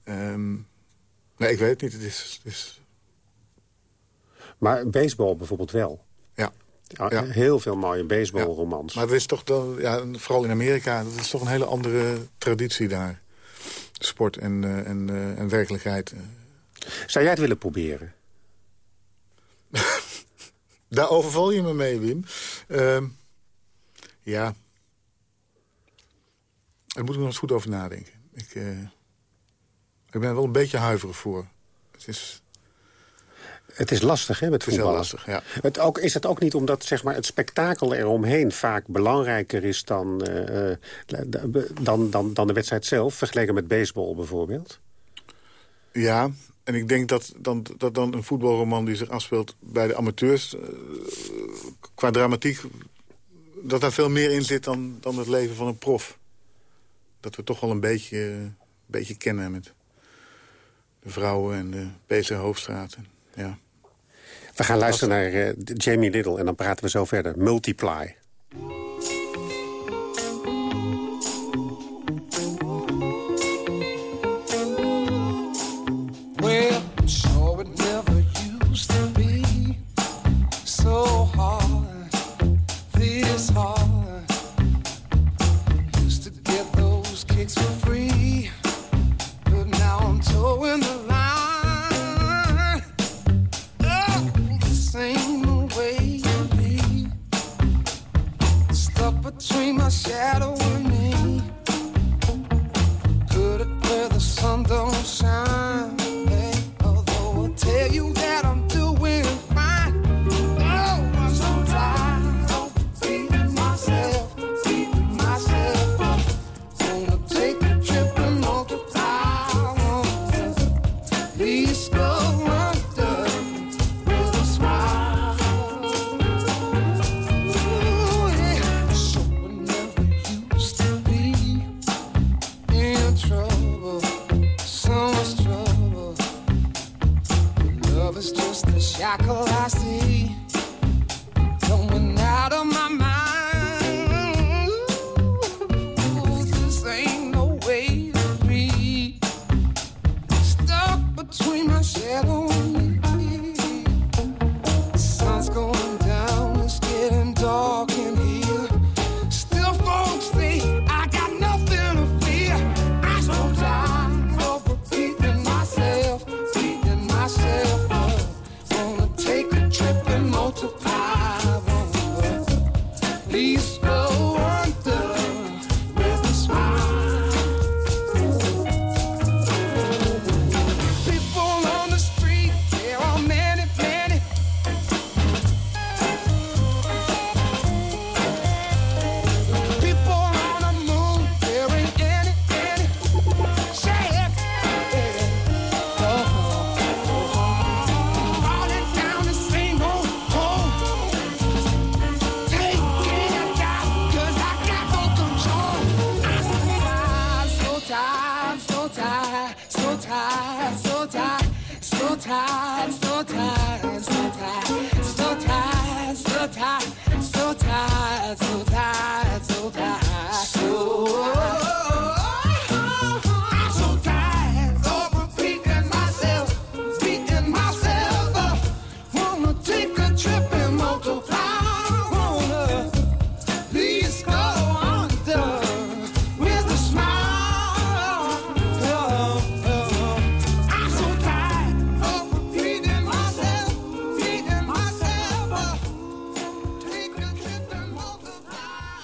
Speaker 19: Um, nee, ik weet het niet. Het is, het is...
Speaker 18: Maar baseball bijvoorbeeld wel.
Speaker 19: Ja.
Speaker 18: ja. Heel veel mooie baseballromans.
Speaker 19: Ja. Maar dat is toch dan, ja, vooral in Amerika, dat is toch een hele andere traditie daar sport en, uh, en, uh, en werkelijkheid.
Speaker 18: Zou jij het willen proberen?
Speaker 19: Daar overval je me mee, Wim. Uh, ja. Daar moet ik nog eens goed over nadenken. Ik, uh, ik ben er wel een beetje huiverig voor. Het is...
Speaker 18: Het is lastig, hè, met
Speaker 19: het is
Speaker 18: voetballen.
Speaker 19: lastig, ja.
Speaker 18: Het ook, is het ook niet omdat zeg maar, het spektakel eromheen vaak belangrijker is dan, uh, dan, dan, dan de wedstrijd zelf... vergeleken met baseball bijvoorbeeld?
Speaker 19: Ja, en ik denk dat dan, dat dan een voetbalroman die zich afspeelt bij de amateurs... Uh, qua dramatiek, dat daar veel meer in zit dan, dan het leven van een prof. Dat we toch wel een beetje, een beetje kennen met de vrouwen en de PC Hoofdstraat. Ja.
Speaker 18: We gaan luisteren naar uh, Jamie Little en dan praten we zo verder. Multiply.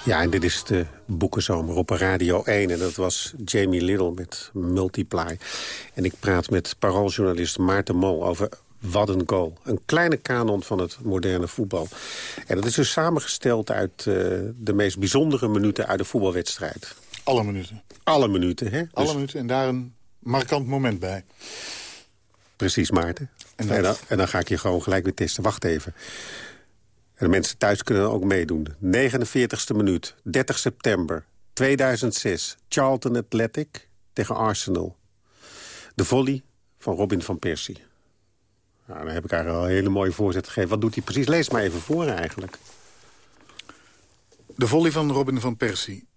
Speaker 18: Ja, en dit is de Boekenzomer op Radio 1. En dat was Jamie Little met Multiply. En ik praat met parooljournalist Maarten Mol over Wat een Goal. Een kleine kanon van het moderne voetbal. En dat is dus samengesteld uit eh, de meest bijzondere minuten uit de voetbalwedstrijd.
Speaker 19: Alle minuten.
Speaker 18: Alle minuten, hè?
Speaker 19: Alle
Speaker 18: Dus-
Speaker 19: minuten en daar een markant moment bij.
Speaker 18: Precies, Maarten. En,
Speaker 19: En dat-
Speaker 18: dan, en dan ga ik je gewoon gelijk weer testen. Wacht even. De mensen thuis kunnen ook meedoen. 49ste minuut, 30 september 2006. Charlton Athletic tegen Arsenal. De volley van Robin van Persie. Nou, dan heb ik eigenlijk al een hele mooie voorzet gegeven. Wat doet hij precies? Lees maar even voor eigenlijk.
Speaker 19: De volley van Robin van Persie.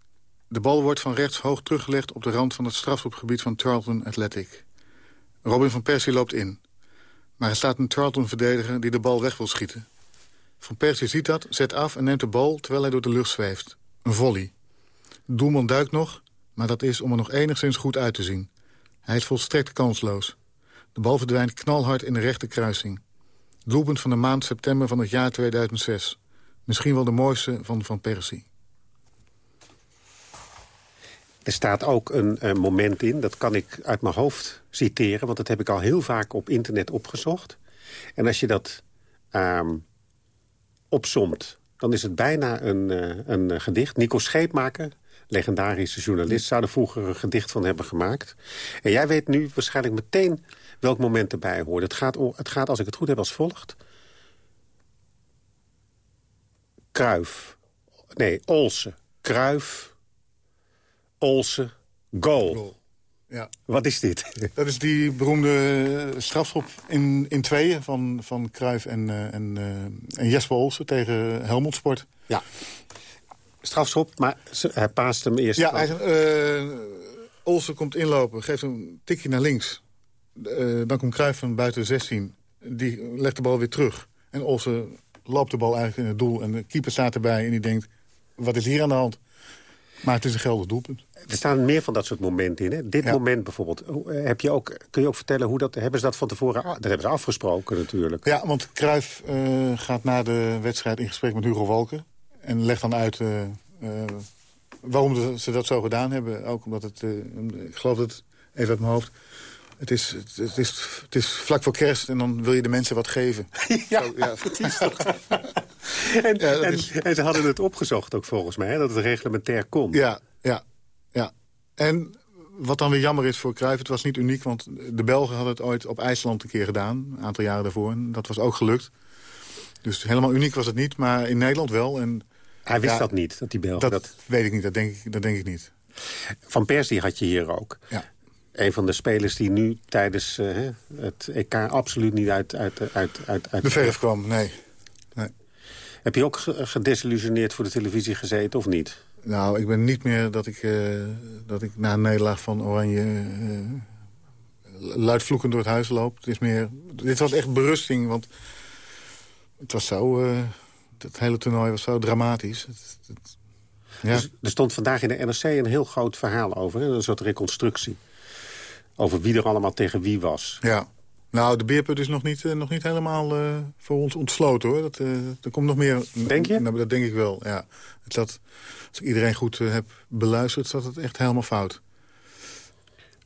Speaker 19: De bal wordt van rechts hoog teruggelegd op de rand van het strafschopgebied van Charlton Athletic. Robin van Persie loopt in. Maar er staat een Charlton-verdediger die de bal weg wil schieten. Van Persie ziet dat, zet af en neemt de bal terwijl hij door de lucht zweeft. Een volley. Doelman duikt nog, maar dat is om er nog enigszins goed uit te zien. Hij is volstrekt kansloos. De bal verdwijnt knalhard in de rechte kruising. Doelpunt van de maand september van het jaar 2006. Misschien wel de mooiste van Van Persie.
Speaker 18: Er staat ook een, moment in, dat kan ik uit mijn hoofd citeren... want dat heb ik al heel vaak op internet opgezocht. En als je dat ehm opsomt, dan is het bijna een, eh, een eh, gedicht. Nico Scheepmaker, legendarische journalist... zou er vroeger een gedicht van hebben gemaakt. En jij weet nu waarschijnlijk meteen welk moment erbij hoort. Het gaat, het gaat als ik het goed heb, als volgt. Kruif. Nee, Olsen. Kruif. Olsen. Goal.
Speaker 19: Ja.
Speaker 18: Wat is dit?
Speaker 19: Dat is die beroemde strafschop in, in tweeën van, van Cruijff en, eh, en, eh, en Jesper Olsen tegen Helmond Sport.
Speaker 18: Ja. Strafschop, maar hij paast hem eerst.
Speaker 19: Ja, hij, eh, Olsen komt inlopen, geeft een tikje naar links. Eh, dan komt Cruijff van buiten de 16. Die legt de bal weer terug. En Olsen loopt de bal eigenlijk in het doel. En de keeper staat erbij en die denkt, wat is hier aan de hand? Maar het is een geldig doelpunt.
Speaker 18: Er staan meer van dat soort momenten in. Hè? Dit
Speaker 19: Ja.
Speaker 18: moment bijvoorbeeld. Eh, Heb je ook, kun je ook vertellen hoe dat... Hebben ze dat van tevoren... a- Dat hebben ze afgesproken natuurlijk.
Speaker 19: Ja, want Cruijff eh, gaat na de wedstrijd in gesprek met Hugo Walken. En legt dan uit eh, waarom ze- dat zo gedaan hebben. Ook omdat het, ik geloof dat, even uit mijn hoofd... Het is, het, het is, het is vlak voor kerst en dan wil je de mensen wat geven.
Speaker 18: Ja,
Speaker 19: Zo, ja.
Speaker 18: En,
Speaker 19: Ja,
Speaker 18: en,
Speaker 19: is-
Speaker 18: en ze hadden het opgezocht ook volgens mij, hè, dat het reglementair kon.
Speaker 19: Ja, ja, ja. En wat dan weer jammer is voor Cruijff, het was niet uniek... want de Belgen hadden het ooit op IJsland een keer gedaan, een aantal jaren daarvoor. En dat was ook gelukt. Dus helemaal uniek was het niet, maar in Nederland wel. En,
Speaker 18: Hij wist
Speaker 19: ja,
Speaker 18: dat niet, dat die Belgen
Speaker 19: Dat,
Speaker 18: dat...
Speaker 19: weet ik niet, dat denk ik, dat denk ik niet.
Speaker 18: Van Persie had je hier ook.
Speaker 19: Ja.
Speaker 18: Een van de spelers die nu tijdens eh, het EK absoluut niet uit... uit, uit, uit, uit
Speaker 19: De verf kwam, nee. nee.
Speaker 18: Heb je ook ge- gedesillusioneerd voor de televisie gezeten of niet?
Speaker 19: Nou, ik ben niet meer dat ik, eh, dat ik na een nederlaag van Oranje... eh luidvloekend door het huis loop. Het is meer, dit was echt berusting, want het was zo... het hele toernooi was zo dramatisch. Het, het- ja.
Speaker 18: Dus er stond vandaag in de NRC een heel groot verhaal over. Een soort reconstructie. Over wie er allemaal tegen wie was.
Speaker 19: Ja. Nou, de beerput is nog niet, eh, nog niet helemaal eh, voor ons ontsloten, hoor. Dat, eh, er komt nog meer...
Speaker 18: Denk je?
Speaker 19: Nou, dat denk ik wel, ja. Als ik iedereen goed heb beluisterd, zat het echt helemaal fout.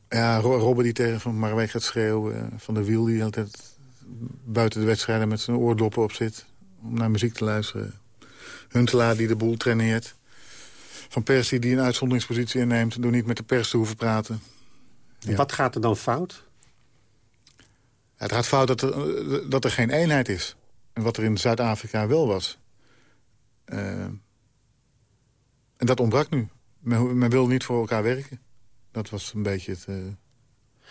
Speaker 19: Ja, Ro- Robben die tegen Van Marwijk gaat schreeuwen. Van de Wiel die altijd buiten de wedstrijden met zijn oordoppen op zit. Om naar muziek te luisteren. Huntelaar die de boel traineert. Van Persie die een uitzonderingspositie inneemt... door niet met de pers te hoeven praten.
Speaker 18: En Wat gaat er dan fout?
Speaker 19: Het gaat fout dat er, dat er geen eenheid is. En wat er in Zuid-Afrika wel was. Eh, en dat ontbrak nu. Men, men wil niet voor elkaar werken. Dat was een beetje het...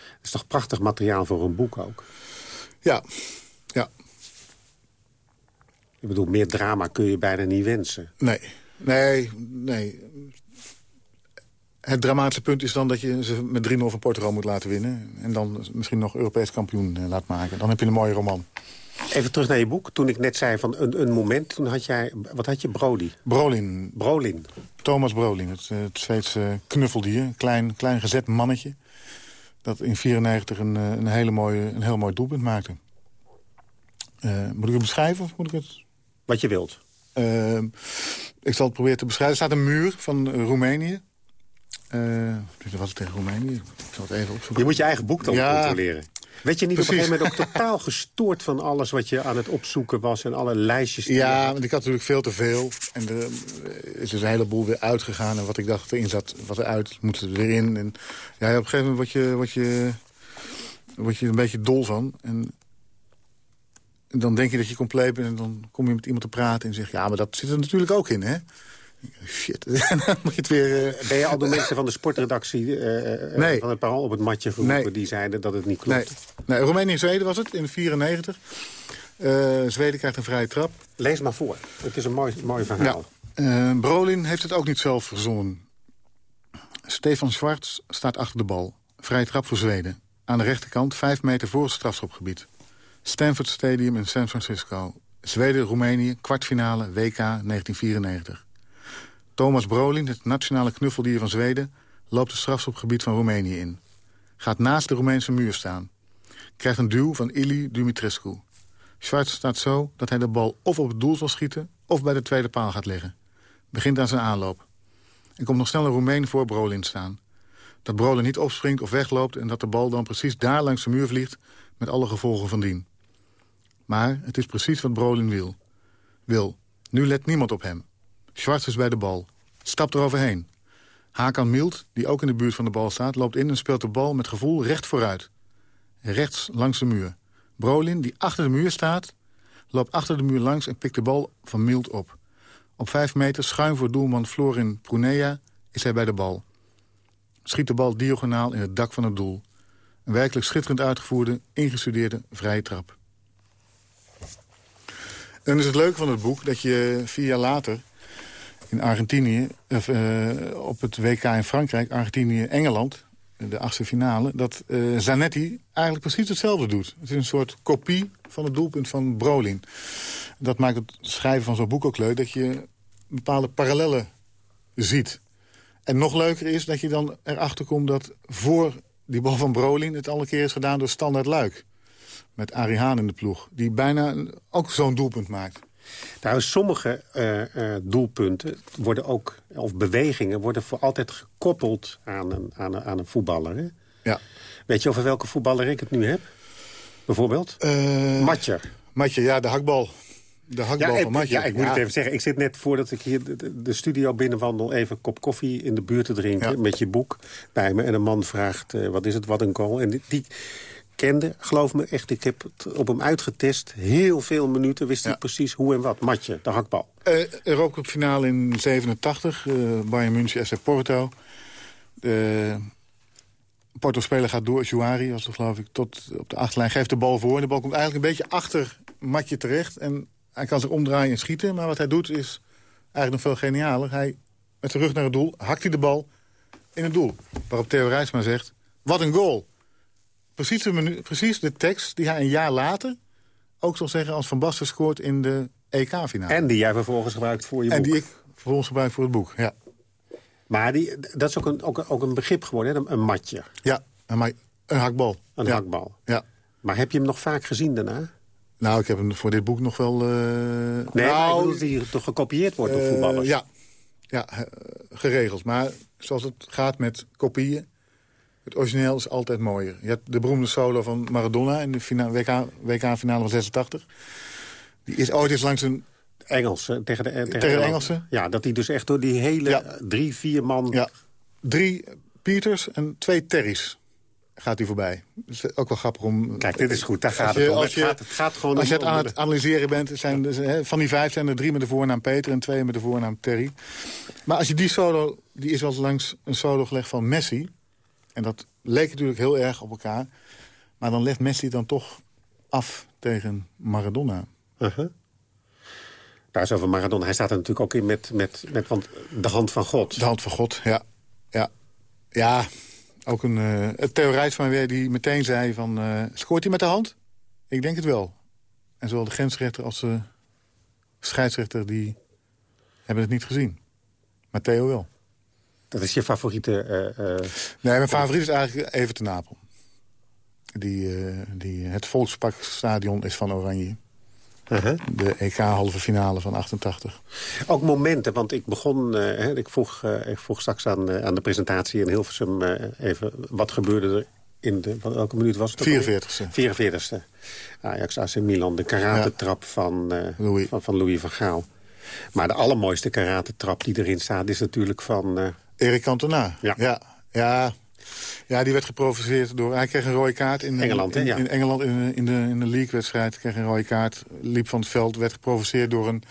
Speaker 18: Het is toch prachtig materiaal voor een boek ook?
Speaker 19: Ja, ja.
Speaker 18: Ik bedoel, meer drama kun je bijna niet wensen.
Speaker 19: Nee, nee, nee. Het dramatische punt is dan dat je ze met 3-0 van Portugal moet laten winnen. En dan misschien nog Europees kampioen eh, laat maken. Dan heb je een mooie roman.
Speaker 18: Even terug naar je boek. Toen ik net zei van een, een moment, toen had jij... Wat had je? Brody?
Speaker 19: Brolin.
Speaker 18: Brolin.
Speaker 19: Thomas Brolin, het, eh, het Zweedse knuffeldier. Klein, klein gezet mannetje. Dat in 94 een, eh, een, hele mooie, een heel mooi doelpunt maakte. Moet ik het beschrijven of moet ik het...
Speaker 18: Wat je wilt.
Speaker 19: Ik zal het proberen te beschrijven. Er staat een muur van Roemenië. Eh wat was het tegen Roemenië? Ik zal het even opzoeken.
Speaker 18: Je moet je eigen boek dan
Speaker 19: Ja,
Speaker 18: controleren. Weet je niet op een gegeven moment ook totaal gestoord van alles wat je aan het opzoeken was... en alle lijstjes je
Speaker 19: Ja, want ik had natuurlijk veel te veel. En er eh, is dus een heleboel weer uitgegaan. En wat ik dacht erin zat, wat eruit, moet er weer in. En ja, op een gegeven moment word je, word je, word je een beetje dol van. En, dan denk je dat je compleet bent. En dan kom je met iemand te praten en zeg ja, maar dat zit er natuurlijk ook in, hè? Shit, dan moet je het weer... eh,
Speaker 18: Ben je al door mensen van de sportredactie eh, eh,
Speaker 19: Nee.
Speaker 18: van het Parool op het matje geroepen...
Speaker 19: Nee.
Speaker 18: die zeiden dat het niet klopt?
Speaker 19: Nee, nee Roemenië en Zweden was het, in 94. Eh, Zweden krijgt een vrije trap.
Speaker 18: Lees maar voor. Het is een mooi, mooi verhaal.
Speaker 19: Eh, Brolin heeft het ook niet zelf verzonnen. Stefan Schwartz staat achter de bal. Vrije trap voor Zweden. Aan de rechterkant, vijf meter voor het strafschopgebied. Stanford Stadium in San Francisco. Zweden-Roemenië, kwartfinale, WK 1994. Thomas Brolin, het nationale knuffeldier van Zweden... loopt het strafschopgebied van Roemenië in. Gaat naast de Roemeense muur staan. Krijgt een duw van Ili Dumitrescu. Schwartz staat zo dat hij de bal of op het doel zal schieten... of bij de tweede paal gaat liggen. Begint aan zijn aanloop. Er komt nog snel een Roemeen voor Brolin staan. Dat Brolin niet opspringt of wegloopt... en dat de bal dan precies daar langs de muur vliegt... met alle gevolgen van dien. Maar het is precies wat Brolin wil. Wil. Nu let niemand op hem. Schwartz is bij de bal. Stapt eroverheen. Hakan Mild, die ook in de buurt van de bal staat... loopt in en speelt de bal met gevoel recht vooruit. Rechts langs de muur. Brolin, die achter de muur staat... loopt achter de muur langs en pikt de bal van Mild op. Op vijf meter schuin voor doelman Florin Prunea is hij bij de bal. Schiet de bal diagonaal in het dak van het doel. Een werkelijk schitterend uitgevoerde, ingestudeerde vrije trap. En dan is het leuke van het boek dat je vier jaar later in Argentinië, of, eh, op het WK in Frankrijk, Argentinië-Engeland, de achtste finale, dat eh, Zanetti eigenlijk precies hetzelfde doet. Het is een soort kopie van het doelpunt van Brolin. Dat maakt het schrijven van zo'n boek ook leuk, dat je bepaalde parallellen ziet. En nog leuker is dat je dan erachter komt dat voor die bal van Brolin... het al een keer is gedaan door Standard Luik. Met Arie Haan in de ploeg. Die bijna ook zo'n doelpunt maakt.
Speaker 18: Nou, sommige eh, eh, doelpunten worden ook, of bewegingen worden voor altijd gekoppeld aan een, aan een, aan een voetballer. Hè?
Speaker 19: Ja.
Speaker 18: Weet je over welke voetballer ik het nu heb? Bijvoorbeeld?
Speaker 19: Uh,
Speaker 18: Matje.
Speaker 19: Matje, ja, de hakbal. De hakbal
Speaker 18: ja,
Speaker 19: van Matje.
Speaker 18: Ja, ik moet het even zeggen. Ik zit net voordat ik hier de, de, studio binnenwandel... even een kop koffie in de buurt te drinken
Speaker 19: Ja.
Speaker 18: met je boek bij me. En een man vraagt, eh, wat is het, wat een goal. En die, die kende, geloof me echt, ik heb het op hem uitgetest. Heel veel minuten wist hij precies hoe en wat. Matje, de hakbal.
Speaker 19: Eh Europa Cup finale in 87. eh Bayern München, FC Porto. De Porto-speler gaat door. Juari was het geloof ik tot op de achterlijn. Geeft de bal voor. En de bal komt eigenlijk een beetje achter Matje terecht. En hij kan zich omdraaien en schieten. Maar wat hij doet is eigenlijk nog veel genialer. Hij, met zijn rug naar het doel, hakt hij de bal in het doel. Waarop Theo Rijsma zegt, wat een goal. Precies de, menu, precies de tekst die hij een jaar later ook zal zeggen... als Van Basten scoort in de EK-finale.
Speaker 18: En die jij vervolgens gebruikt voor je
Speaker 19: En
Speaker 18: boek.
Speaker 19: die ik vervolgens gebruik voor het boek, ja.
Speaker 18: Maar die, dat is ook een, ook, ook een begrip geworden, hè? een, matje.
Speaker 19: Ja, een, een hakbal.
Speaker 18: Een
Speaker 19: ja.
Speaker 18: hakbal.
Speaker 19: Ja.
Speaker 18: Maar heb je hem nog vaak gezien daarna?
Speaker 19: Nou, ik heb hem voor dit boek nog wel... eh,
Speaker 18: Nee, maar ik
Speaker 19: nou,
Speaker 18: dat hij toch gekopieerd wordt door
Speaker 19: eh,
Speaker 18: voetballers?
Speaker 19: Ja, ja geregeld. Maar zoals het gaat met kopieën... het origineel is altijd mooier. Je hebt de beroemde solo van Maradona in de fina- WK, WK-finale van 86. Die is ooit eens langs een...
Speaker 18: Tegen de, tegen,
Speaker 19: de
Speaker 18: Engelsen.
Speaker 19: Engelsen?
Speaker 18: Ja, dat hij dus echt door die hele drie, vier man...
Speaker 19: Ja, drie Pieters en twee Terry's gaat hij voorbij. Dus ook wel grappig om...
Speaker 18: Kijk, dit is goed, daar gaat het om.
Speaker 19: als
Speaker 18: Het
Speaker 19: je-
Speaker 18: gaat- het gaat gewoon
Speaker 19: Als je het aan het analyseren bent, het zijn, van die vijf zijn er drie met de voornaam Peter... en twee met de voornaam Terry. Maar als je die solo, die is wel langs een solo gelegd van Messi... en dat leek natuurlijk heel erg op elkaar... maar dan legt Messi dan toch af tegen Maradona.
Speaker 18: Uh-huh. Daar is over Maradona. Hij staat er natuurlijk ook in met, met, met want de hand van God.
Speaker 19: De hand van God, ja. Ja, ja ook een uh, theorijs van weer die meteen zei van... eh, scoort hij met de hand? Ik denk het wel. En zowel de grensrechter als de scheidsrechter... die hebben het niet gezien. Maar Theo wel.
Speaker 18: Dat is je favoriete... eh, eh,
Speaker 19: Nee, mijn favoriet is eigenlijk even te Napel. Die, eh, die, het Volksparkstadion is van Oranje.
Speaker 18: Uh-huh.
Speaker 19: De EK-halve finale van 88.
Speaker 18: Ook momenten, want ik begon... ik, vroeg, ik vroeg straks aan, aan de presentatie in Hilversum even... wat gebeurde er in de... Welke minuut was het? ook alweer?
Speaker 19: 44ste.
Speaker 18: 44ste. Ajax AC Milan, de karatetrap van,
Speaker 19: Louis.
Speaker 18: Van, van Louis van Gaal. Maar de allermooiste karatetrap die erin staat... is natuurlijk van...
Speaker 19: Erik Cantona.
Speaker 18: Ja.
Speaker 19: Ja, ja. Ja, die werd geprovoceerd door... Hij kreeg een rode kaart in,
Speaker 18: Engeland,
Speaker 19: in, in Engeland in, de- in de, in de league-wedstrijd. Kreeg een rode kaart, liep van het veld, werd geprovoceerd door een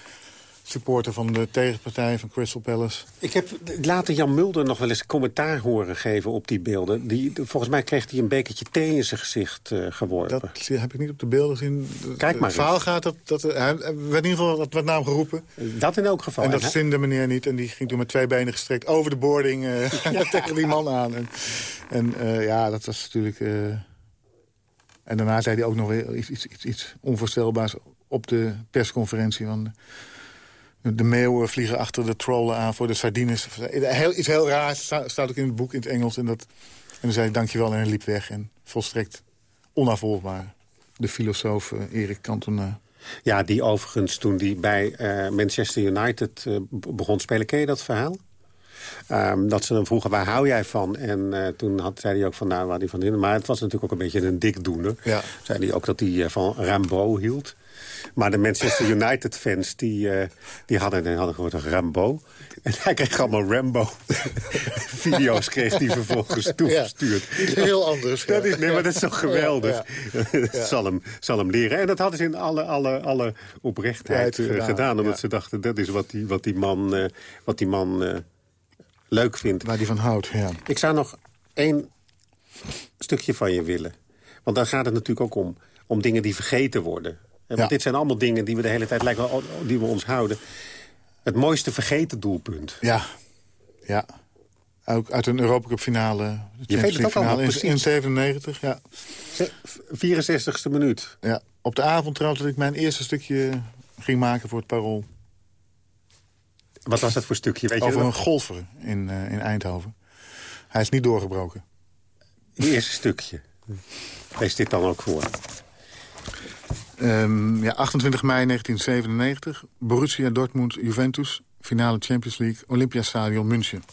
Speaker 19: supporter van de tegenpartij van Crystal Palace.
Speaker 18: Ik heb later Jan Mulder nog wel eens commentaar horen geven op die beelden. Die, volgens mij kreeg hij een bekertje thee in zijn gezicht eh, geworpen.
Speaker 19: Dat heb ik niet op de beelden gezien.
Speaker 18: Kijk maar
Speaker 19: Het verhaal gaat dat... dat hij hij werd in ieder geval wat, wat naam geroepen.
Speaker 18: Dat in elk geval.
Speaker 19: En dat zinde meneer niet. En die ging toen met twee benen gestrekt over de boarding eh, tegen die man aan. En, en eh, ja, dat was natuurlijk... eh, En daarna zei hij ook nog weer iets, iets, onvoorstelbaars op de persconferentie. Van de, meeuwen vliegen achter de trollen aan voor de sardines. Heel, iets heel raars, sta- staat ook in het boek in het Engels. En, dat, en dan zei hij dankjewel en hij liep weg. En volstrekt onafvolgbaar. De filosoof eh, Erik Cantona.
Speaker 18: Ja, die overigens toen die bij eh, Manchester United b- begon te spelen. Ken je dat verhaal? Ehm, dat ze hem vroegen, waar hou jij van? En toen had, zei hij ook van, nou, waar hij van in. Maar het was natuurlijk ook een beetje een dikdoener.
Speaker 19: Ja.
Speaker 18: Zei hij ook dat hij van Rambo hield. Maar de Manchester United fans, die, eh, die hadden, die hadden gewoon een Rambo. En hij kreeg allemaal Rambo-video's kreeg hij vervolgens toegestuurd.
Speaker 19: Iets heel anders.
Speaker 18: Dat
Speaker 19: ja.
Speaker 18: is, nee, maar dat is toch geweldig. dat zal hem, zal hem leren. En dat hadden ze in alle, alle, alle oprechtheid
Speaker 19: Ja,
Speaker 18: eh,
Speaker 19: gedaan,
Speaker 18: gedaan. Omdat
Speaker 19: ja.
Speaker 18: ze dachten, dat is wat die, wat die man, eh, wat die man leuk vindt.
Speaker 19: Waar die van houdt, ja.
Speaker 18: Ik zou nog één stukje van je willen. Want dan gaat het natuurlijk ook om, om dingen die vergeten worden. Eh, Want
Speaker 19: Ja.
Speaker 18: dit zijn allemaal dingen die we de hele tijd lijken wel- die we ons houden. Het mooiste vergeten doelpunt.
Speaker 19: Ja, ja. Ook uit een Europa Cup finale. de Champions
Speaker 18: weet het ook allemaal,
Speaker 19: finale in, in 97, ja.
Speaker 18: 64ste minuut.
Speaker 19: ja. Op de avond trouwens dat ik mijn eerste stukje ging maken voor het Parool.
Speaker 18: Wat was dat voor stukje? Weet je
Speaker 19: Over
Speaker 18: dat?
Speaker 19: een golfer in, eh, in Eindhoven. Hij is niet doorgebroken.
Speaker 18: Het eerste stukje. Lees dit dan ook voor.
Speaker 19: Ehm, ja, 28 mei 1997, Borussia Dortmund, Juventus, finale Champions League, Olympiastadion München.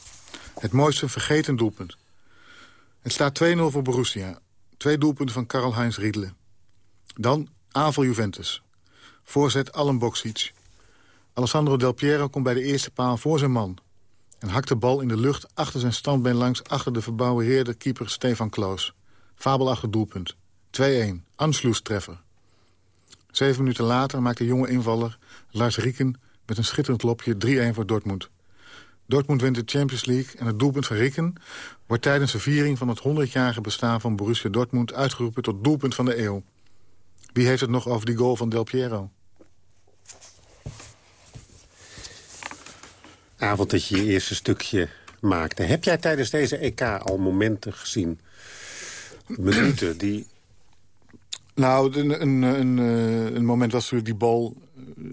Speaker 19: Het mooiste vergeten doelpunt. Het staat 2-0 voor Borussia. Twee doelpunten van Karl-Heinz Riedle. Dan aanval Juventus. Voorzet Allen Boksic. Alessandro Del Piero komt bij de eerste paal voor zijn man. En hakt de bal in de lucht achter zijn standbeen langs... achter de verbouwereerde keeper Stefan Kloos. Fabelachtig doelpunt. 2-1. Anschlusstreffer. Zeven minuten later maakt de jonge invaller Lars Rieken... met een schitterend lopje 3-1 voor Dortmund. Dortmund wint de Champions League en het doelpunt van Rieken... wordt tijdens de viering van het 100-jarige bestaan van Borussia Dortmund... uitgeroepen tot doelpunt van de eeuw. Wie heeft het nog over die goal van Del Piero?
Speaker 18: Avond dat je je eerste stukje maakte. Heb jij tijdens deze EK al momenten gezien? Minuten die...
Speaker 19: Nou, een, een, een, eh, een moment was natuurlijk die bal eh,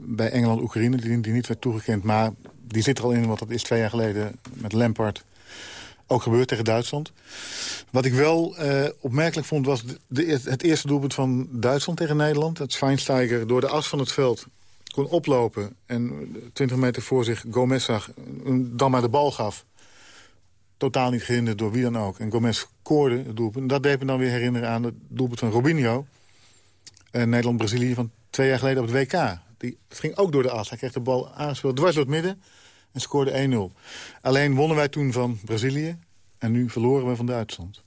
Speaker 19: bij Engeland-Oekraïne... Die, die niet werd toegekend, maar die zit er al in... want dat is twee jaar geleden met Lampard ook gebeurd tegen Duitsland. Wat ik wel eh, opmerkelijk vond was het eerste doelpunt van Duitsland tegen Nederland. Het Schweinsteiger door de as van het veld kon oplopen... en 20 meter voor zich Gomez zag, dan maar de bal gaf. Totaal niet gehinderd door wie dan ook. En Gomez scoorde het doelpunt. Dat deed me dan weer herinneren aan het doelpunt van Robinho. Eh, Nederland-Brazilië van twee jaar geleden op het WK. Die, ging ook door de as. Hij kreeg de bal aangespeeld dwars door het midden en scoorde 1-0. Alleen wonnen wij toen van Brazilië en nu verloren we van Duitsland.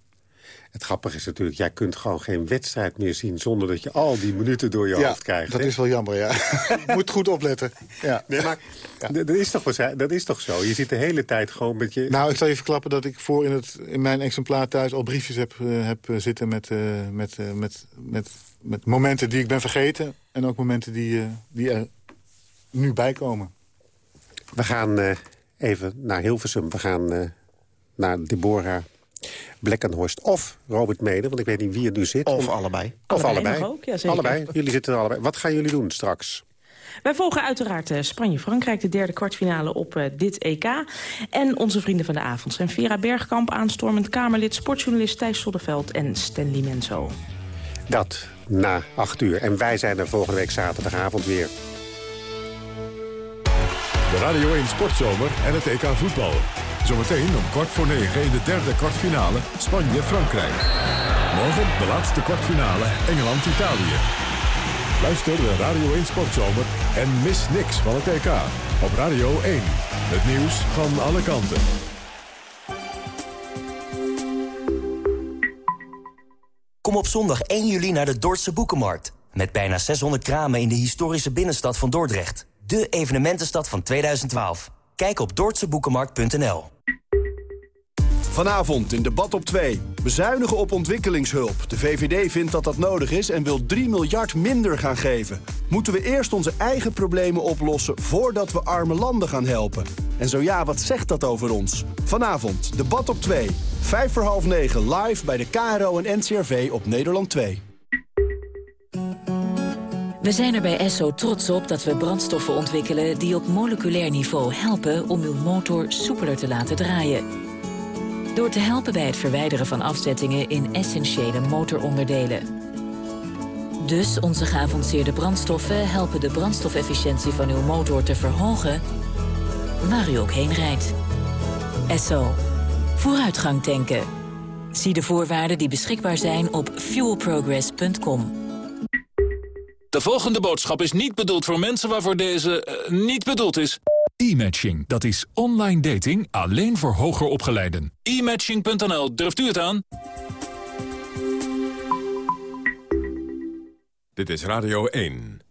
Speaker 18: Het grappige is natuurlijk, jij kunt gewoon geen wedstrijd meer zien... zonder dat je al die minuten door je
Speaker 19: Ja,
Speaker 18: hoofd krijgt.
Speaker 19: dat
Speaker 18: hè?
Speaker 19: is wel jammer, ja. Moet goed opletten. Ja.
Speaker 18: Nee, maar d- dat, is toch, dat is toch zo? Je zit de hele tijd gewoon met je...
Speaker 19: Nou, ik zal je verklappen dat ik voor in, het, in mijn exemplaar thuis al briefjes heb, eh, heb eh, zitten met, eh, met, met, met, met momenten die ik ben vergeten. En ook momenten die, die er nu bij komen.
Speaker 18: We gaan even naar Hilversum. We gaan naar Deborah Blekkenhorst of Robert Mede. Want ik weet niet wie er nu zit.
Speaker 20: Of allebei.
Speaker 18: Of
Speaker 20: Allebei
Speaker 18: allebei.
Speaker 20: ook, ja, zeker.
Speaker 18: allebei. Jullie zitten er allebei. Wat gaan jullie doen straks?
Speaker 20: Wij volgen uiteraard eh, Spanje-Frankrijk, de derde kwartfinale op eh, dit EK. En onze vrienden van de avond zijn Vera Bergkamp, aanstormend Kamerlid... sportjournalist Thijs Soddeveld en Stanley Menzo.
Speaker 18: Dat na acht uur. En wij zijn er volgende week zaterdagavond weer.
Speaker 1: De Radio 1 Sportzomer en het EK voetbal. Zometeen om kwart voor negen in de derde kwartfinale Spanje-Frankrijk. Morgen de laatste kwartfinale Engeland-Italië. Luister de Radio 1 Sportzomer en mis niks van het EK. Op Radio 1. Het nieuws van alle kanten.
Speaker 21: Kom op zondag 1 juli naar de Dordtse Boekenmarkt. Met bijna 600 kramen in de historische binnenstad van Dordrecht. De evenementenstad van 2012. Kijk op dordtseboekenmarkt.nl.
Speaker 22: Vanavond in debat op 2. Bezuinigen op ontwikkelingshulp. De VVD vindt dat dat nodig is en wil 3 miljard minder gaan geven. Moeten we eerst onze eigen problemen oplossen voordat we arme landen gaan helpen? En zo ja, wat zegt dat over ons? Vanavond, debat op 2. Vijf voor half negen live bij de KRO en NCRV op Nederland 2.
Speaker 7: We zijn er bij Esso trots op dat we brandstoffen ontwikkelen... die op moleculair niveau helpen om uw motor soepeler te laten draaien. Door te helpen bij het verwijderen van afzettingen in essentiële motoronderdelen. Dus onze geavanceerde brandstoffen helpen de brandstofefficiëntie van uw motor te verhogen... waar u ook heen rijdt. Esso. Vooruitgang tanken. Zie de voorwaarden die beschikbaar zijn op fuelprogress.com.
Speaker 8: De volgende boodschap is niet bedoeld voor mensen waarvoor deze eh, niet bedoeld is.
Speaker 23: E-matching, dat is online dating alleen voor hoger opgeleiden.
Speaker 8: E-matching.nl, durft u het aan?
Speaker 1: Dit is Radio 1.